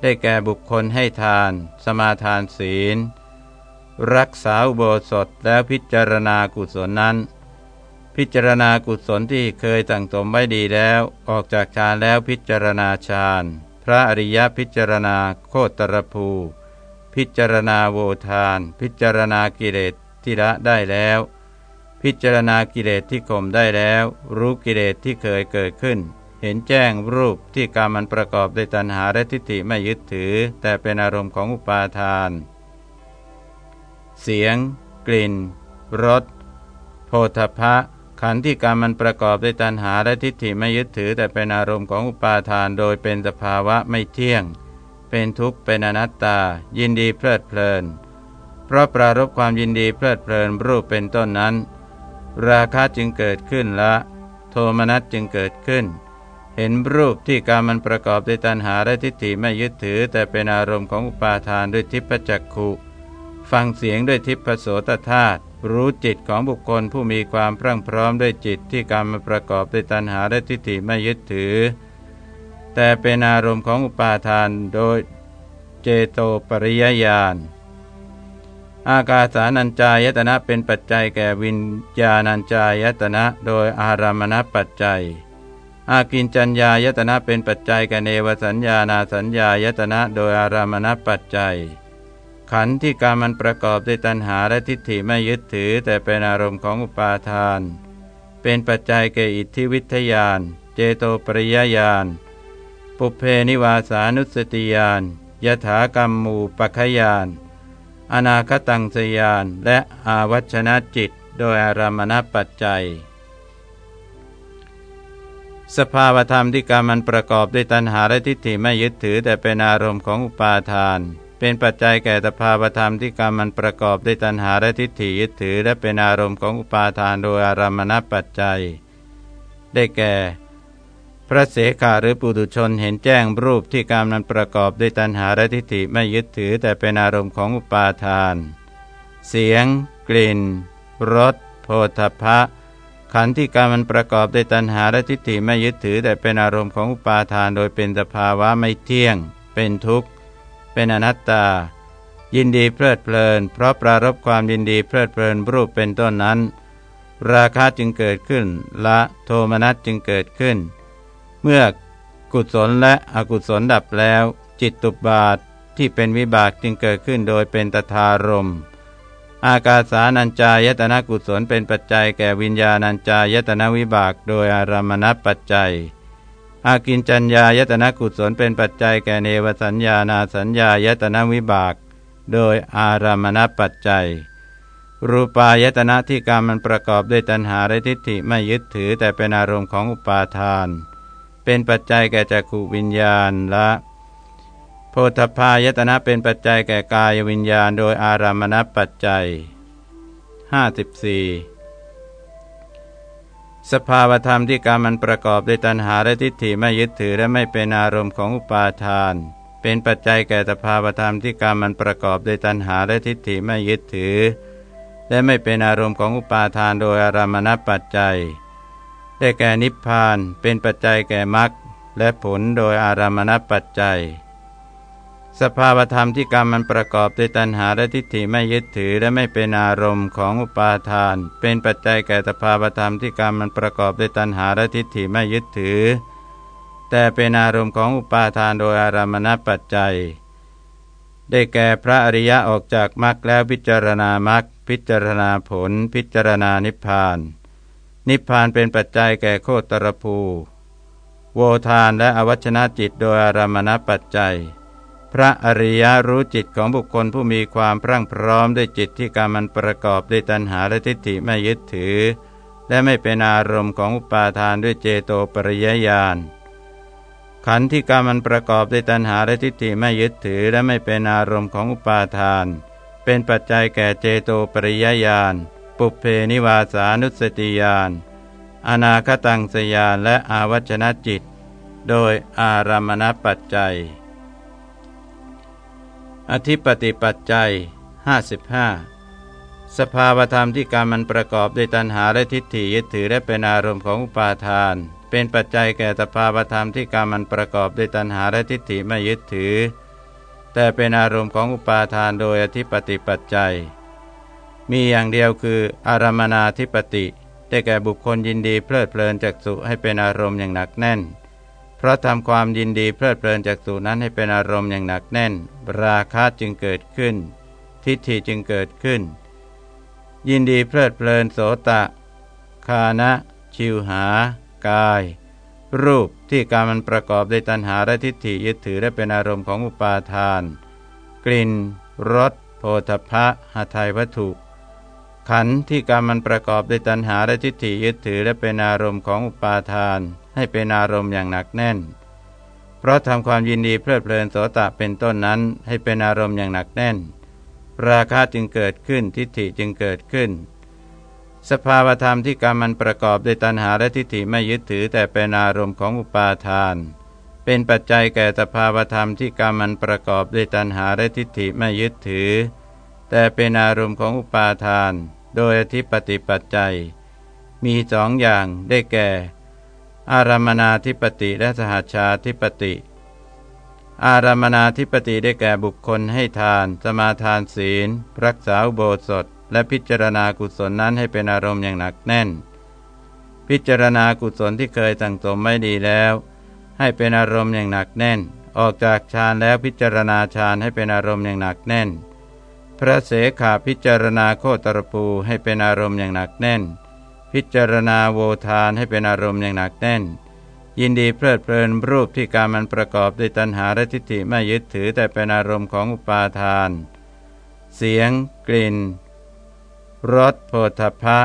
ได้แก่บุคคลให้ทาน สมาทานศีล รักษาอุโบสถแล้วพิจารณากุศลนั้น พิจารณากุศลที่เคยตั้งตมไว้ดีแล้ว ออกจากฌานแล้วพิจารณาฌาน พระอริยพิจารณาโคตรภูพพิจารณาโวทาน พิจารณากิเลสที่ละได้แล้ว พิจารณากิเลสที่ข่มได้แล้ว รู้กิเลสที่เคยเกิดขึ้น เห็นแจ้งรูปที่การมันประกอบด้วยตัณหาและทิฏฐิไม่ยึดถือ แต่เป็นอารมณ์ของอุปาทาน เสียง กลิ่นรสโพธพะ ขันธ์ที่การมันประกอบด้วยตัณหาและทิฏฐิไม่ยึดถือ แต่เป็นอารมณ์ของอุปาทาน โดยเป็นสภาวะไม่เที่ยง เป็นทุกข์เป็นอนัตตา ยินดีเพลิดเพลิน เพราะปรารบความยินดีเพลิดเพลินรูปเป็นต้นนั้น ราคะจึงเกิดขึ้นละ โทมนัสจึงเกิดขึ้น เห็นรูปที่การมันประกอบด้วยตัณหาและทิฏฐิไม่ยึดถือ แต่เป็นอารมณ์ของอุปาทานด้วยทิพจักขุฟังเสียงด้วยทิพโสตธาตุ รู้จิตของบุคคลผู้มีความพรั่งพร้อมด้วยจิตที่การมาประกอบด้วยตัณหาและทิฏฐิไม่ยึดถือ แต่เป็นอารมณ์ของอุปาทานโดยเจโตปริยญาณอากาสานัญจายตนะเป็นปัจจัยแก่วิญญาณัญจายตนะ โดยอารามณปัจจัย อากินจัญญายตนะเป็นปัจจัยแก่เนวสัญญานาสัญญายตนะ โดยอารามณปัจจัย ขันธ์ที่การมันประกอบด้วยตัณหาและทิฏฐิไม่ยึดถือ แต่เป็นอารมณ์ของอุปาทาน เป็นปัจจัยแก่อิทธิวิทยาน เจโตปริยญาณ ปุเพนิวาสานุสติยานยถากรรมมูปคยานอนาคตังสยานและอาวัชนะจิตโดยอารามณปัจจัย สภาวธรรมที่การมันประกอบด้วยตัณหาและทิฏฐิไม่ยึดถือแต่เป็นอารมณ์ของอุปาทาน เป็นปัจจัยแก่สภาวธรรมที่กรรมมันประกอบด้วยตัณหาและทิฏฐิยึดถือ และเป็นอารมณ์ของอุปาทานโดยอารามณปัจจัย ได้แก่ พระเสขาหรือปุถุชนเห็นแจ้งรูปที่กรรมนั้นประกอบด้วยตัณหาและทิฏฐิไม่ยึดถือ แต่เป็นอารมณ์ของอุปาทาน เสียง กลิ่นรสโพธพะขันธ์ที่กรรมมันประกอบด้วยตัณหาและทิฏฐิไม่ยึดถือ แต่เป็นอารมณ์ของอุปาทานโดยเป็นสภาวะไม่เที่ยง เป็นทุกข์ เป็นอนัตตา ยินดีเพลิดเพลิน เพราะปรารบความยินดีเพลิดเพลินรูปเป็นต้นนั้น ราคะจึงเกิดขึ้น ละโทมนัสจึงเกิดขึ้น เมื่อกุศลและอกุศลดับแล้ว จิตตุบาทที่เป็นวิบากจึงเกิดขึ้นโดยเป็นตทารมอากาสานัญจายตนะกุศลเป็นปัจจัยแก่วิญญาณัญจายตนะวิบากโดยอารามณปัจจัย อากินจัญญายตนะกุศลเป็นปัจจัยแก่เนวสัญญานาสัญญายตนะวิบาก โดยอารามณปัจจัย รูปายตนะที่กรรมมันประกอบด้วยตัณหาและทิฏฐิไม่ยึดถือแต่เป็นอารมณ์ของอุปาทาน เป็นปัจจัยแก่จักขวิญญาณละโพธพายตนะเป็นปัจจัยแก่กายวิญญาณ โดยอารามณปัจจัย 54 สภาวธรรมที่การมันประกอบด้วยตัณหาและทิฏฐิไม่ยึดถือและไม่เป็นอารมณ์ของอุปาทาน เป็นปัจจัยแก่สภาวธรรมที่การมันประกอบด้วยตัณหาและทิฏฐิไม่ยึดถือ และไม่เป็นอารมณ์ของอุปาทานโดยอารามณปัจจัย ได้แก่นิพพานเป็นปัจจัยแก่มรรคและผลโดยอารามณปัจจัย สภาวธรรมที่กรรมมันประกอบด้วยตัณหาและทิฏฐิไม่ยึดถือและไม่เป็นอารมณ์ของอุปาทาน เป็นปัจจัยแก่สภาวธรรมที่กรรมมันประกอบด้วยตัณหาและทิฏฐิไม่ยึดถือ แต่เป็นอารมณ์ของอุปาทานโดยอารามณปัจจัย ได้แก่พระอริยะออกจากมรรคแล้วพิจารณามรรคพิจารณาผล พิจารณานิพพาน นิพพานเป็นปัจจัยแก่โคตรภูโวทานและอวัชนะจิตโดยอารามณปัจจัย พระอริยรู้จิตของบุคคลผู้มีความพรั่งพร้อมด้วยจิตที่การมันประกอบด้วยตัณหาและทิฏฐิไม่ยึดถือ และไม่เป็นอารมณ์ของอุปาทานด้วยเจโตปริยญาณขันธ์ที่การมันประกอบด้วยตัณหาและทิฏฐิไม่ยึดถือ และไม่เป็นอารมณ์ของอุปาทาน เป็นปัจจัยแก่เจโตปริยญาณปุเพนิวาสานุสติญาณอนาคตังสยานและอาวัชนะจิต โดยอารามณปัจจัย อธิปติปัจจัย55 สภาวธรรมที่การมันประกอบด้วยตัณหาและทิฏฐิยึดถือและเป็นอารมณ์ของอุปาทาน เป็นปัจจัยแก่สภาวธรรมที่การมันประกอบด้วยตัณหาและทิฏฐิไม่ยึดถือ แต่เป็นอารมณ์ของอุปาทานโดยอธิปติปัจจัย มีอย่างเดียวคือ อารมนาธิปติ ได้แก่บุคคลยินดีเพลิดเพลินจากสุให้เป็นอารมณ์อย่างหนักแน่น เพราะทำความยินดีเพลิดเพลินจากสูนั้นให้เป็นอารมณ์อย่างหนักแน่น ราคะจึงเกิดขึ้น ทิฏฐิจึงเกิดขึ้น ยินดีเพลิดเพลินโสตะ คานะ ชิวหา กาย รูปที่การมันประกอบด้วยตัณหาและทิฏฐิยึดถือและเป็นอารมณ์ของอุปาทาน กลิ่นรสโพธพะหาไทยวัตถุ ขันธ์ที่การมมันประกอบด้วยตัณหาและทิฏฐิยึดถือและเป็นอารมณ์ของอุปาทาน ให้เป็นอารมณ์อย่างหนักแน่น เพราะทำความยินดีเพลิดเพลินโสตะเป็นต้นนั้น ให้เป็นอารมณ์อย่างหนักแน่น ราคะจึงเกิดขึ้นทิฏฐิจึงเกิดขึ้น สภาวธรรมที่กรรมมันประกอบด้วยตัณหาและทิฏฐิไม่ยึดถือแต่เป็นอารมณ์ของอุปาทาน เป็นปัจจัยแก่สภาวธรรมที่กรรมมันประกอบด้วยตัณหาและทิฏฐิไม่ยึดถือ แต่เป็นอารมณ์ของอุปาทาน โดยอธิปติปัจจัย มีสองอย่างได้แก่ อารามนาธิปติและสหชาธิปติ อารามนาธิปติได้แก่บุคคลให้ทาน สมาทานศีล รักษาอุโบสถ และพิจารณากุศลนั้นให้เป็นอารมณ์อย่างหนักแน่น พิจารณากุศลที่เคยสั่งสมไม่ดีแล้ว ให้เป็นอารมณ์อย่างหนักแน่น ออกจากฌานแล้วพิจารณาฌานให้เป็นอารมณ์อย่างหนักแน่น พระเสขาพิจารณาโคตรปูให้เป็นอารมณ์อย่างหนักแน่น พิจารณาโวทานให้เป็นอารมณ์อย่างหนักแน่น ยินดีเพลิดเพลินรูปที่การมันประกอบด้วยตัณหาและทิฏฐิไม่ยึดถือแต่เป็นอารมณ์ของอุปาทาน เสียง กลิ่นรสโผฏฐะ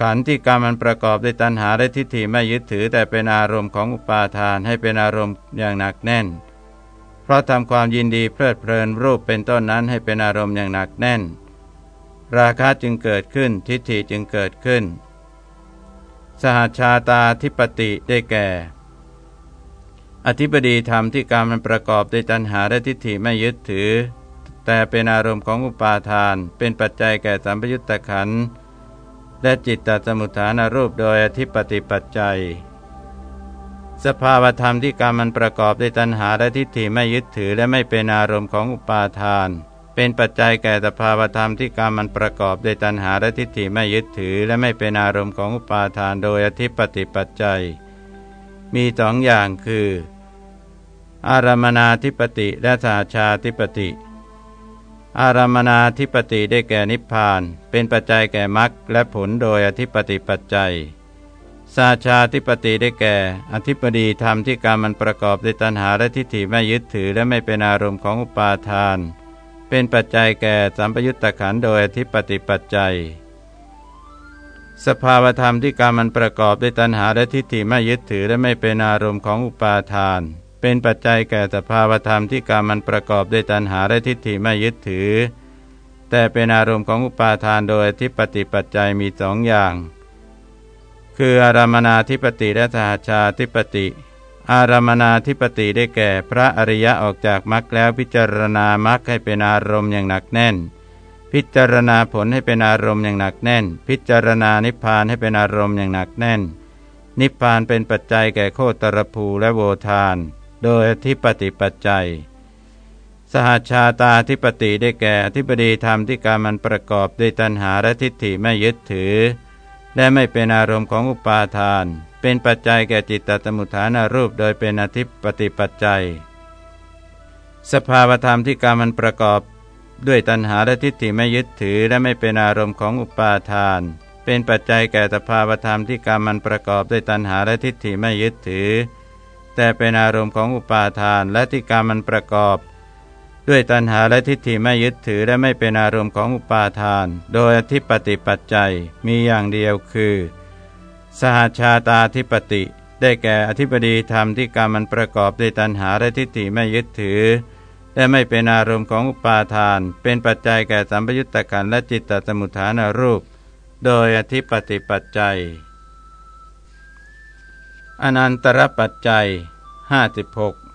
ขันธ์ที่การมันประกอบด้วยตัณหาและทิฏฐิไม่ยึดถือแต่เป็นอารมณ์ของอุปาทานให้เป็นอารมณ์อย่างหนักแน่น เพราะทำความยินดีเพลิดเพลินรูปเป็นต้นนั้นให้เป็นอารมณ์อย่างหนักแน่น ราคะจึงเกิดขึ้นทิฏฐิจึงเกิดขึ้น สหชาตาธิปติได้แก่ อธิบดีธรรมที่การมันประกอบด้วยตัณหาและทิฏฐิไม่ยึดถือ แต่เป็นอารมณ์ของอุปาทาน เป็นปัจจัยแก่สัมปยุตตะขันและจิตตสมุทฐานรูปโดยอธิปติปัจจัย สภาวธรรมที่การมมันประกอบด้วยตัณหาและทิฏฐิไม่ยึดถือและไม่เป็นอารมณ์ของอุปาทาน เป็นปัจจัยแก่สภาวธรรมที่กรรมมันประกอบด้วยตัณหาและทิฏฐิไม่ยึดถือและไม่เป็นอารมณ์ของอุปาทานโดยอธิปติปัจจัย มีสองอย่างคือ อารมนาธิปติและสาชาธิปติ อารมนาธิปติได้แก่นิพพาน เป็นปัจจัยแก่มรรคและผลโดยอธิปติปัจจัย สาชาธิปติได้แก่ อธิปดีธรรมที่การมันประกอบด้วยตัณหาและทิฏฐิไม่ยึดถือและไม่เป็นอารมณ์ของอุปาทาน เป็นปัจจัยแก่สัมปยุตตะขันโดยอธิปติปัจจัย สภาวธรรมที่การมันประกอบด้วยตัณหาและทิฏฐิไม่ยึดถือและไม่เป็นอารมณ์ของอุปาทาน เป็นปัจจัยแก่สภาวธรรมที่การมันประกอบด้วยตัณหาและทิฏฐิไม่ยึดถือ แต่เป็นอารมณ์ของอุปาทานโดยอธิปติปัจจัยมีสองอย่าง คืออารามนาธิปติและสหชาธิปติ อารามนาธิปติได้แก่พระอริยะออกจากมรรคแล้วพิจารณามรรคให้เป็นอารมณ์อย่างหนักแน่น พิจารณาผลให้เป็นอารมณ์อย่างหนักแน่น พิจารณานิพพานให้เป็นอารมณ์อย่างหนักแน่น นิพพานเป็นปัจจัยแก่โคตรภูและโวทาน โดยทิปติปัจจัย สหชาตาธิปติได้แก่อธิปดีธรรมที่การมันประกอบด้วยตัณหาและทิฏฐิไม่ยึดถือ และไม่เป็นอารมณ์ของอุปาทาน เป็นปัจจัยแก่จิตตสมุทฐานรูปโดยเป็นอธิปติปัจจัย สภาวธรรมที่การมันประกอบด้วยตัณหาและทิฏฐิไม่ยึดถือและไม่เป็นอารมณ์ของอุปาทาน เป็นปัจจัยแก่สภาวธรรมที่การมันประกอบด้วยตัณหาและทิฏฐิไม่ยึดถือ แต่เป็นอารมณ์ของอุปาทานและที่การมันประกอบ ด้วยตัณหาและทิฏฐิไม่ยึดถือและไม่เป็นอารมณ์ของอุปาทาน โดยอธิปติปัจจัยมีอย่างเดียวคือ สหชาตาธิปติ ได้แก่อธิปดีธรรมที่กรรมมันประกอบด้วยตัณหาและทิฏฐิไม่ยึดถือ และไม่เป็นอารมณ์ของอุปาทาน เป็นปัจจัยแก่สัมปยุตตะกันและจิตตสมุทฐานรูป โดยอธิปติปัจจัย อนันตรปัจจัย 56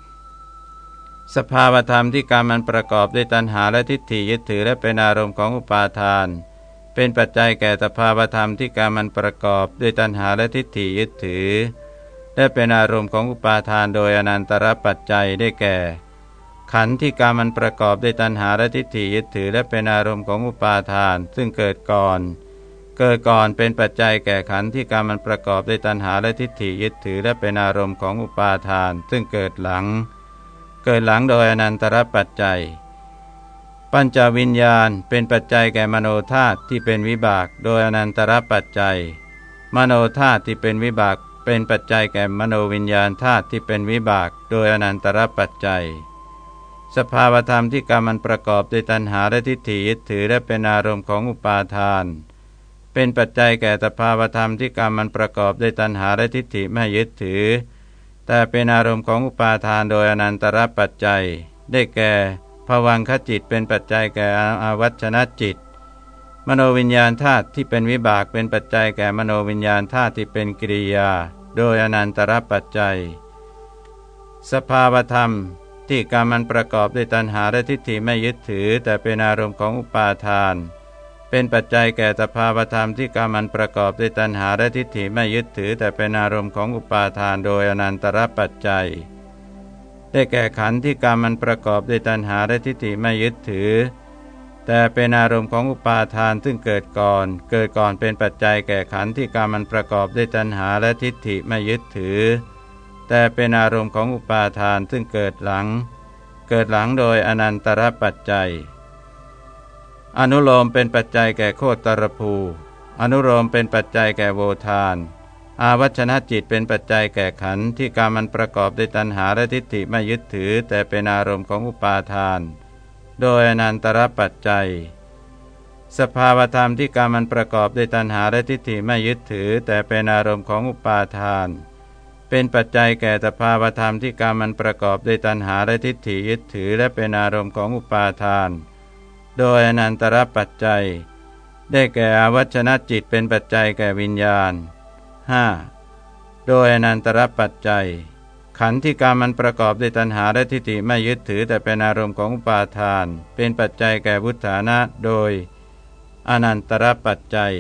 สภาวธรรมที่การมันประกอบด้วยตัณหาและทิฏฐิยึดถือและเป็นอารมณ์ของอุปาทาน เป็นปัจจัยแก่สภาวธรรมที่การมันประกอบด้วยตัณหาและทิฏฐิยึดถือและเป็นอารมณ์ของอุปาทานโดยอนันตรปัจจัยได้แก่ ขันธ์ที่การมันประกอบด้วยตัณหาและทิฏฐิยึดถือ และเป็นอารมณ์ของอุปาทาน ซึ่งเกิดก่อนเกิดก่อนเป็นปัจจัยแก่ขันธ์ที่กรรมมันประกอบด้วยตัณหาและทิฏฐิยึดถือ และเป็นอารมณ์ของอุปาทาน ซึ่งเกิดหลัง เกิดหลังโดยอนันตรปัจจัย ปัญจวิญญาณเป็นปัจจัยแก่มโนธาตุที่เป็นวิบากโดยอนันตรปัจจัย มโนธาตุที่เป็นวิบากเป็นปัจจัยแก่มโนวิญญาณธาตุที่เป็นวิบากโดยอนันตรปัจจัย สภาวธรรมที่กรรมมันประกอบด้วยตัณหาและทิฏฐิยึดถือและเป็นอารมณ์ของอุปาทาน เป็นปัจจัยแก่สภาวธรรมที่กรรมมันประกอบด้วยตัณหาและทิฏฐิไม่ยึดถือ แต่เป็นอารมณ์ของอุปาทานโดยอนันตรปัจจัย ได้แก่ภวังคจิตเป็นปัจจัยแก่อาวัชนะจิต มโนวิญญาณธาตุที่เป็นวิบากเป็นปัจจัยแก่มโนวิญญาณธาตุที่เป็นกิริยา โดยอนันตรปัจจัย สภาวธรรมที่กรรมมันประกอบด้วยตัณหาและทิฏฐิไม่ยึดถือ แต่เป็นอารมณ์ของอุปาทาน เป็นปัจจัยแก่สภาวธรรมที่กรรมันประกอบด้วยตัณหาและทิฏฐิไม่ยึดถือ แต่เป็นอารมณ์ของอุปาทานโดยอนันตรปัจจัย ได้แก่ขันธ์ที่กรรมันประกอบด้วยตัณหาและทิฏฐิไม่ยึดถือ แต่เป็นอารมณ์ของอุปาทานซึ่งเกิดก่อน เกิดก่อนเป็นปัจจัยแก่ขันธ์ที่กรรมันประกอบด้วยตัณหาและทิฏฐิไม่ยึดถือ แต่เป็นอารมณ์ของอุปาทานซึ่งเกิดหลัง เกิดหลังโดยอนันตรปัจจัย อนุโลมเป็นปัจจัยแก่โคตรภู อนุโลมเป็นปัจจัยแก่โวทาน อาวัชนะจิตเป็นปัจจัยแก่ขันธ์ที่การมันประกอบด้วยตัณหาและทิฏฐิไม่ยึดถือ แต่เป็นอารมณ์ของอุปาทาน โดยอนันตรปัจจัย สภาวธรรมที่การมันประกอบด้วยตัณหาและทิฏฐิไม่ยึดถือ แต่เป็นอารมณ์ของอุปาทาน เป็นปัจจัยแก่สภาวธรรมที่การมันประกอบด้วยตัณหาและทิฏฐิยึดถือ และเป็นอารมณ์ของอุปาทาน โดยอนันตรปัจจัย ได้แก่อวัชนะจิตเป็นปัจจัยแก่วิญญาณ 5. โดยอนันตรปัจจัย ขันธ์ที่การมันประกอบด้วยตัณหาและทิฏฐิไม่ยึดถือแต่เป็นอารมณ์ของอุปาทาน เป็นปัจจัยแก่วุฒานะโดย อนันตรปัจจัย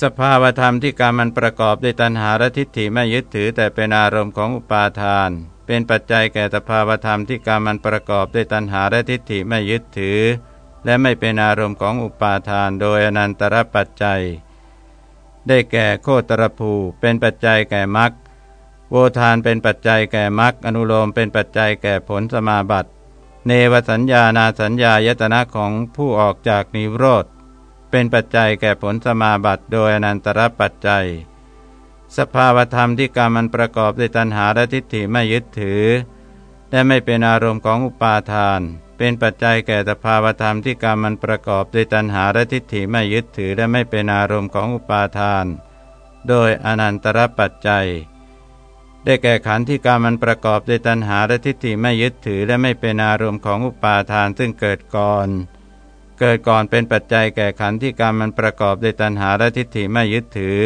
สภาวธรรมที่การมันประกอบด้วยตัณหาและทิฏฐิไม่ยึดถือแต่เป็นอารมณ์ของอุปาทาน เป็นปัจจัยแก่สภาวธรรมที่การมันประกอบด้วยตัณหาและทิฏฐิไม่ยึดถือ และไม่เป็นอารมณ์ของอุปาทานโดยอนันตรปัจจัย ได้แก่โคตรภูเป็นปัจจัยแก่มรรคโวทานเป็นปัจจัยแก่มรรคอนุโลมเป็นปัจจัยแก่ผลสมาบัติ เนวสัญญานาสัญญายตนะของผู้ออกจากนิโรธ เป็นปัจจัยแก่ผลสมาบัติโดยอนันตรปัจจัย สภาวธรรมที่กรรมมันประกอบด้วยตัณหาและทิฏฐิไม่ยึดถือ และไม่เป็นอารมณ์ของอุปาทาน เป็นปัจจัยแก่สภาวธรรมที่กรรมมันประกอบด้วยตัณหาและทิฏฐิไม่ยึดถือและไม่เป็นอารมณ์ของอุปาทาน โดยอนันตรปัจจัย ได้แก่ขันธ์ที่กรรมมันประกอบด้วยตัณหาและทิฏฐิไม่ยึดถือและไม่เป็นอารมณ์ของอุปาทานซึ่งเกิดก่อนเกิดก่อนเป็นปัจจัยแก่ขันธ์ที่กรรมมันประกอบด้วยตัณหาและทิฏฐิไม่ยึดถือ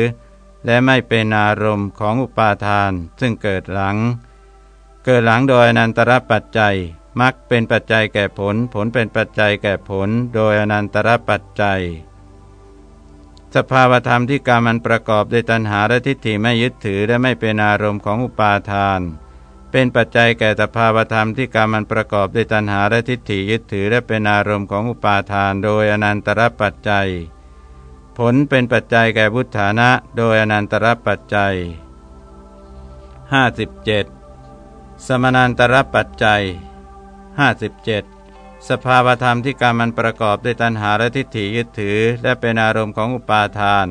และไม่เป็นอารมณ์ของอุปาทาน ซึ่งเกิดหลัง เกิดหลังโดยอนันตรปัจจัยมักเป็นปัจจัยแก่ผล ผลเป็นปัจจัยแก่ผล โดยอนันตรปัจจัย สภาวธรรมที่กรรมันประกอบด้วยตัณหาและทิฏฐิไม่ยึดถือและไม่เป็นอารมณ์ของอุปาทาน เป็นปัจจัยแก่สภาวธรรมที่กรรมันประกอบด้วยตัณหาและทิฏฐิยึดถือและเป็นอารมณ์ของอุปาทาน โดยอนันตรปัจจัย ผลเป็นปัจจัยแก่พุทธานะ โดยอนันตรปัจจัย 57. สมนันตรปัจจัย 57. สภาวธรรมที่การมันประกอบด้วยตัณหาและทิฏฐิยึดถือ และเป็นอารมณ์ของอุปาทาน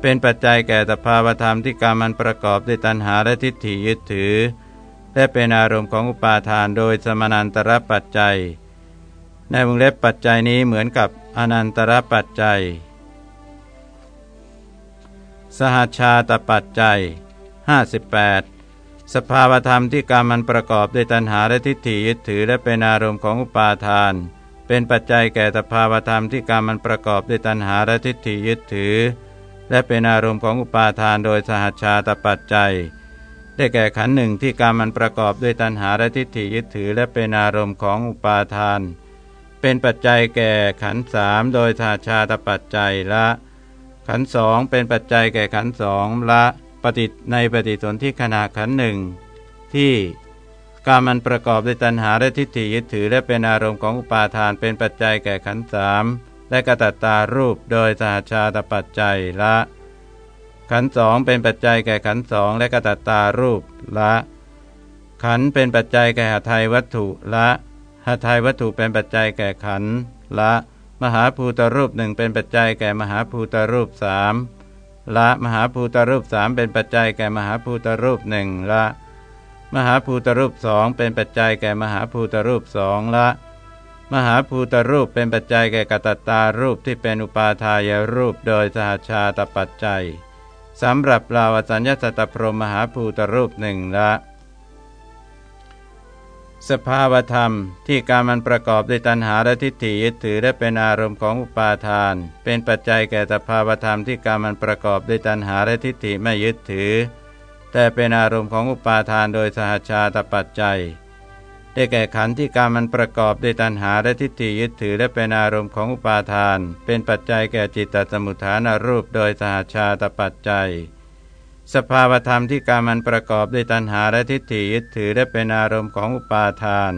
เป็นปัจจัยแก่สภาวธรรมที่การมันประกอบด้วยตัณหาและทิฏฐิยึดถือ และเป็นอารมณ์ของอุปาทานโดยสมนันตรปัจจัย ในวงเล็บปัจจัยนี้เหมือนกับอนันตรปัจจัย สหชาตปัจจัย 58 สภาวธรรมที่กรรมมันประกอบด้วยตัณหาและทิฏฐิยึดถือและเป็นอารมณ์ของอุปาทาน เป็นปัจจัยแก่สภาวธรรมที่กรรมมันประกอบด้วยตัณหาและทิฏฐิยึดถือ และเป็นอารมณ์ของอุปาทานโดยสหชาตปัจจัย ได้แก่ขันหนึ่งที่กรรมมันประกอบด้วยตัณหาและทิฏฐิยึดถือ และเป็นอารมณ์ของอุปาทาน เป็นปัจจัยแก่ขันสามโดยสหชาตปัจจัยละ ขันสองเป็นปัจจัยแก่ขันสองละปฏิในปฏิสนธิขณะขันหนึ่งที่การมันประกอบด้วยตัณหาและทิฏฐิยึดถือและเป็นอารมณ์ของอุปาทานเป็นปัจจัยแก่ขันสามและกตัตตารูปโดยสหชาตปัจจัยละ ขันสองเป็นปัจจัยแก่ขันสองและกตัตตารูปละ ขันเป็นปัจจัยแก่หาไทยวัตถุละหาไทยวัตถุเป็นปัจจัยแก่ขันละ มหาภูตรูปหนึ่งเป็นปัจจัยแก่มหาภูตรูปสามละมหาภูตรูปสามเป็นปัจจัยแก่มหาภูตรูปหนึ่งละ มหาภูตรูปสองเป็นปัจจัยแก่มหาภูตรูปสองละ มหาภูตรูปเป็นปัจจัยแก่กตัตตารูปที่เป็นอุปาทายรูปโดยสหชาตปัจจัยสำหรับเราอสัญญาสัตตพรมมหาภูตรูปหนึ่งละ สภาวธรรมที่การมันประกอบด้วยตัณหาและทิฏฐิยึดถือและเป็นอารมณ์ของอุปาทาน เป็นปัจจัยแก่สภาวธรรมที่การมันประกอบด้วยตัณหาและทิฏฐิไม่ยึดถือ แต่เป็นอารมณ์ของอุปาทานโดยสหชาตปัจจัย ได้แก่ขันธ์ที่การมันประกอบด้วยตัณหาและทิฏฐิยึดถือและเป็นอารมณ์ของอุปาทาน เป็นปัจจัยแก่จิตตสมุทฐานรูปโดยสหชาตปัจจัย สภาวธรรมที่การมันประกอบด้วยตัณหาและทิฏฐิยึดถือและเป็นอารมณ์ของอุปาทาน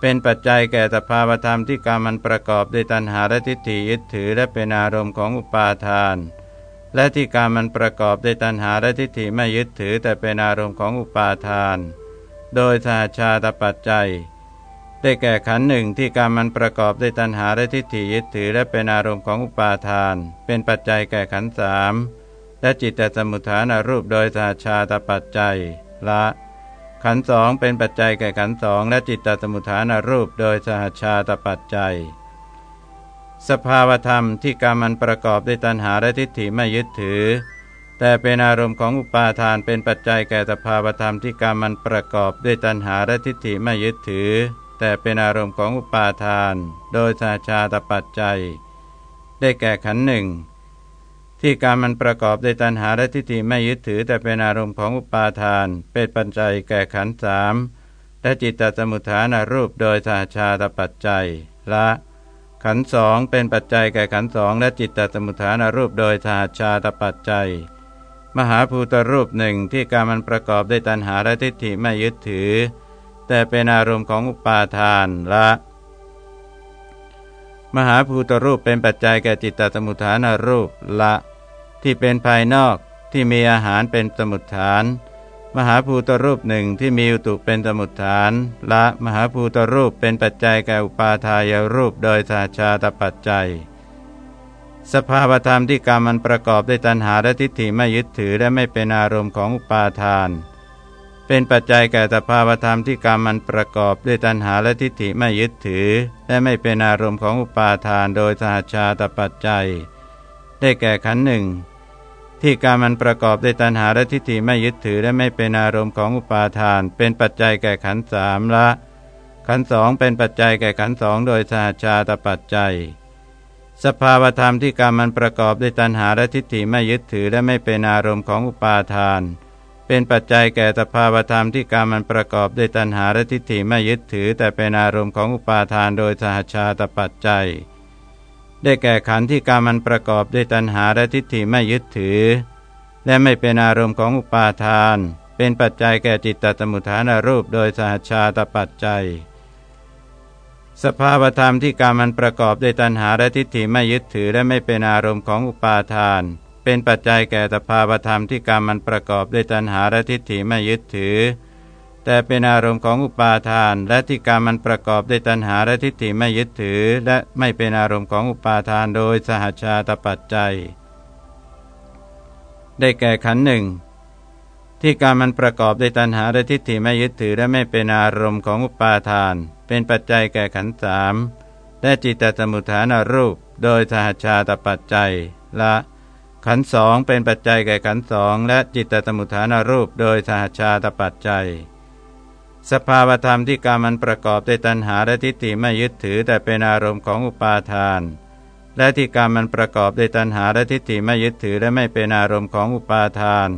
เป็นปัจจัยแก่สภาวธรรมที่การมันประกอบด้วยตัณหาและทิฏฐิยึดถือและเป็นอารมณ์ของอุปาทาน และที่การมันประกอบด้วยตัณหาและทิฏฐิไม่ยึดถือแต่เป็นอารมณ์ของอุปาทาน โดยสหชาตปัจจัย ได้แก่ขันหนึ่งที่การมันประกอบด้วยตัณหาและทิฏฐิยึดถือและเป็นอารมณ์ของอุปาทาน เป็นปัจจัยแก่ขันสาม และจิตตสมุทฐานรูปโดยสหชาตปัจจัย ละ ขันสองเป็นปัจจัยแก่ขันสองและจิตตสมุทฐานรูปโดยสหชาตปัจจัย สภาวธรรมที่การมันประกอบด้วยตัณหาและทิฏฐิไม่ยึดถือ แต่เป็นอารมณ์ของอุปาทานเป็นปัจจัยแก่สภาวธรรมที่กรรมันประกอบด้วยตัณหาและทิฏฐิไม่ยึดถือ แต่เป็นอารมณ์ของอุปาทาน โดยสาชาตปัจจัย ได้แก่ขันหนึ่ง ที่การมันประกอบด้วยตัณหาและทิฏฐิไม่ยึดถือ แต่เป็นอารมณ์ของอุปาทาน เป็นปัจจัยแก่ขันสามและจิตตสมุทฐานรูปโดยสาชาตปัจจัยละขันสองเป็นปัจจัยแก่ขันสองและจิตตสมุทฐานรูปโดยสาชาตปัจจัย มหาภูตรูปหนึ่งที่การมันประกอบด้วยตัณหาและทิฏฐิไม่ยึดถือ แต่เป็นอารมณ์ของอุปาทานละ มหาภูตรูปเป็นปัจจัยแก่จิตตสมุทฐานรูปละ ที่เป็นภายนอกที่มีอาหารเป็นสมุทฐาน มหาภูตรูปหนึ่งที่มีอุตุเป็นสมุทฐานละมหาภูตรูปเป็นปัจจัยแก่อุปาทายรูปโดยสาชาตปัจจัย สภาวธรรมที่กรรมมันประกอบด้วยตัณหาและทิฏฐิไม่ยึดถือและไม่เป็นอารมณ์ของอุปาทาน เป็นปัจจัยแก่สภาวธรรมที่กรรมมันประกอบด้วยตัณหาและทิฏฐิไม่ยึดถือ และไม่เป็นอารมณ์ของอุปาทานโดยสหชาตปัจจัย ได้แก่ขันหนึ่งที่การมันประกอบด้วยตัณหาและทิฏฐิไม่ยึดถือและไม่เป็นอารมณ์ของอุปาทาน เป็นปัจจัยแก่ขันสามละ ขันสองเป็นปัจจัยแก่ขันสองโดยสหชาตปัจจัย สภาวธรรมที่กรรมมันประกอบด้วยตัณหาและทิฏฐิไม่ยึดถือและไม่เป็นอารมณ์ของอุปาทาน เป็นปัจจัยแก่สภาวธรรมที่กรรมมันประกอบด้วยตัณหาและทิฏฐิไม่ยึดถือ แต่เป็นอารมณ์ของอุปาทานโดยสหชาตปัจจัย ได้แก่ขันธ์ที่กรรมมันประกอบด้วยตัณหาและทิฏฐิไม่ยึดถือ และไม่เป็นอารมณ์ของอุปาทาน เป็นปัจจัยแก่จิตตสมุทฐานรูปโดยสหชาตปัจจัย สภาวธรรมที่การมันประกอบด้วยตัณหาและทิฏฐิไม่ยึดถือ และไม่เป็นอารมณ์ของอุปาทาน เป็นปัจจัยแก่สภาวธรรมที่การมมันประกอบด้วยตัณหาและทิฏฐิไม่ยึดถือ แต่เป็นอารมณ์ของอุปาทาน และที่การมันประกอบด้วยตัณหาและทิฏฐิไม่ยึดถือ และไม่เป็นอารมณ์ของอุปาทานโดยสหชาตปัจจัย ได้แก่ขันหนึ่งที่การมันประกอบด้วยตัณหาและทิฏฐิไม่ยึดถือและไม่เป็นอารมณ์ของอุปาทาน เป็นปัจจัยแก่ขันธ์สามและจิตตสมุทฐานรูป โดยสหชาตปัจจัยละ ขันสองเป็นปัจจัยแก่ขันสองและจิตตสมุทฐานรูปโดยสหชาตปัจจัย สภาวธรรมที่การมันประกอบด้วยตัณหาและทิฏฐิไม่ยึดถือแต่เป็นอารมณ์ของอุปาทาน และที่การมันประกอบด้วยตัณหาและทิฏฐิไม่ยึดถือและไม่เป็นอารมณ์ของอุปาทาน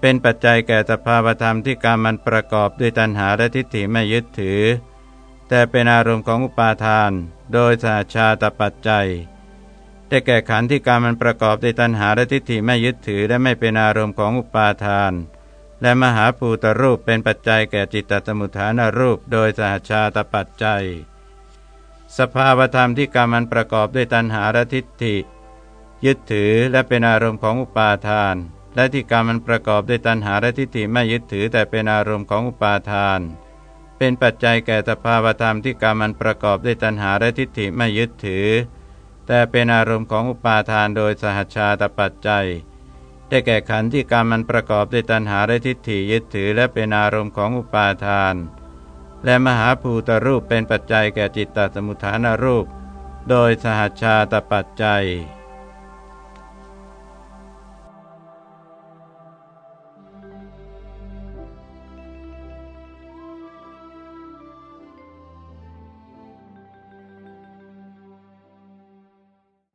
เป็นปัจจัยแก่สภาวธรรมที่การมันประกอบด้วยตัณหาและทิฏฐิไม่ยึดถือ แต่เป็นอารมณ์ของอุปาทาน โดยสาชาตปัจจัย ได้แก่ขันธ์ที่การมันประกอบด้วยตัณหาและทิฏฐิไม่ยึดถือและไม่เป็นอารมณ์ของอุปาทาน และมหาภูตรูปเป็นปัจจัยแก่จิตตสมุทฐานรูป โดยสหชาตปัจจัย สภาวธรรมที่กรรมมันประกอบด้วยตัณหาและทิฏฐิ ยึดถือและเป็นอารมณ์ของอุปาทาน และที่กรรมมันประกอบด้วยตัณหาและทิฏฐิไม่ยึดถือแต่เป็นอารมณ์ของอุปาทาน เป็นปัจจัยแก่สภาวธรรมที่กรรมมันประกอบด้วยตัณหาและทิฏฐิไม่ยึดถือ แต่เป็นอารมณ์ของอุปาทานโดยสหชาตปัจจัย ได้แก่ขันธ์ที่กรรมมันประกอบด้วยตัณหาและทิฏฐิยึดถือและเป็นอารมณ์ของอุปาทาน และมหาภูตรูปเป็นปัจจัยแก่จิตตสมุทฐานรูป โดยสหชาตปัจจัย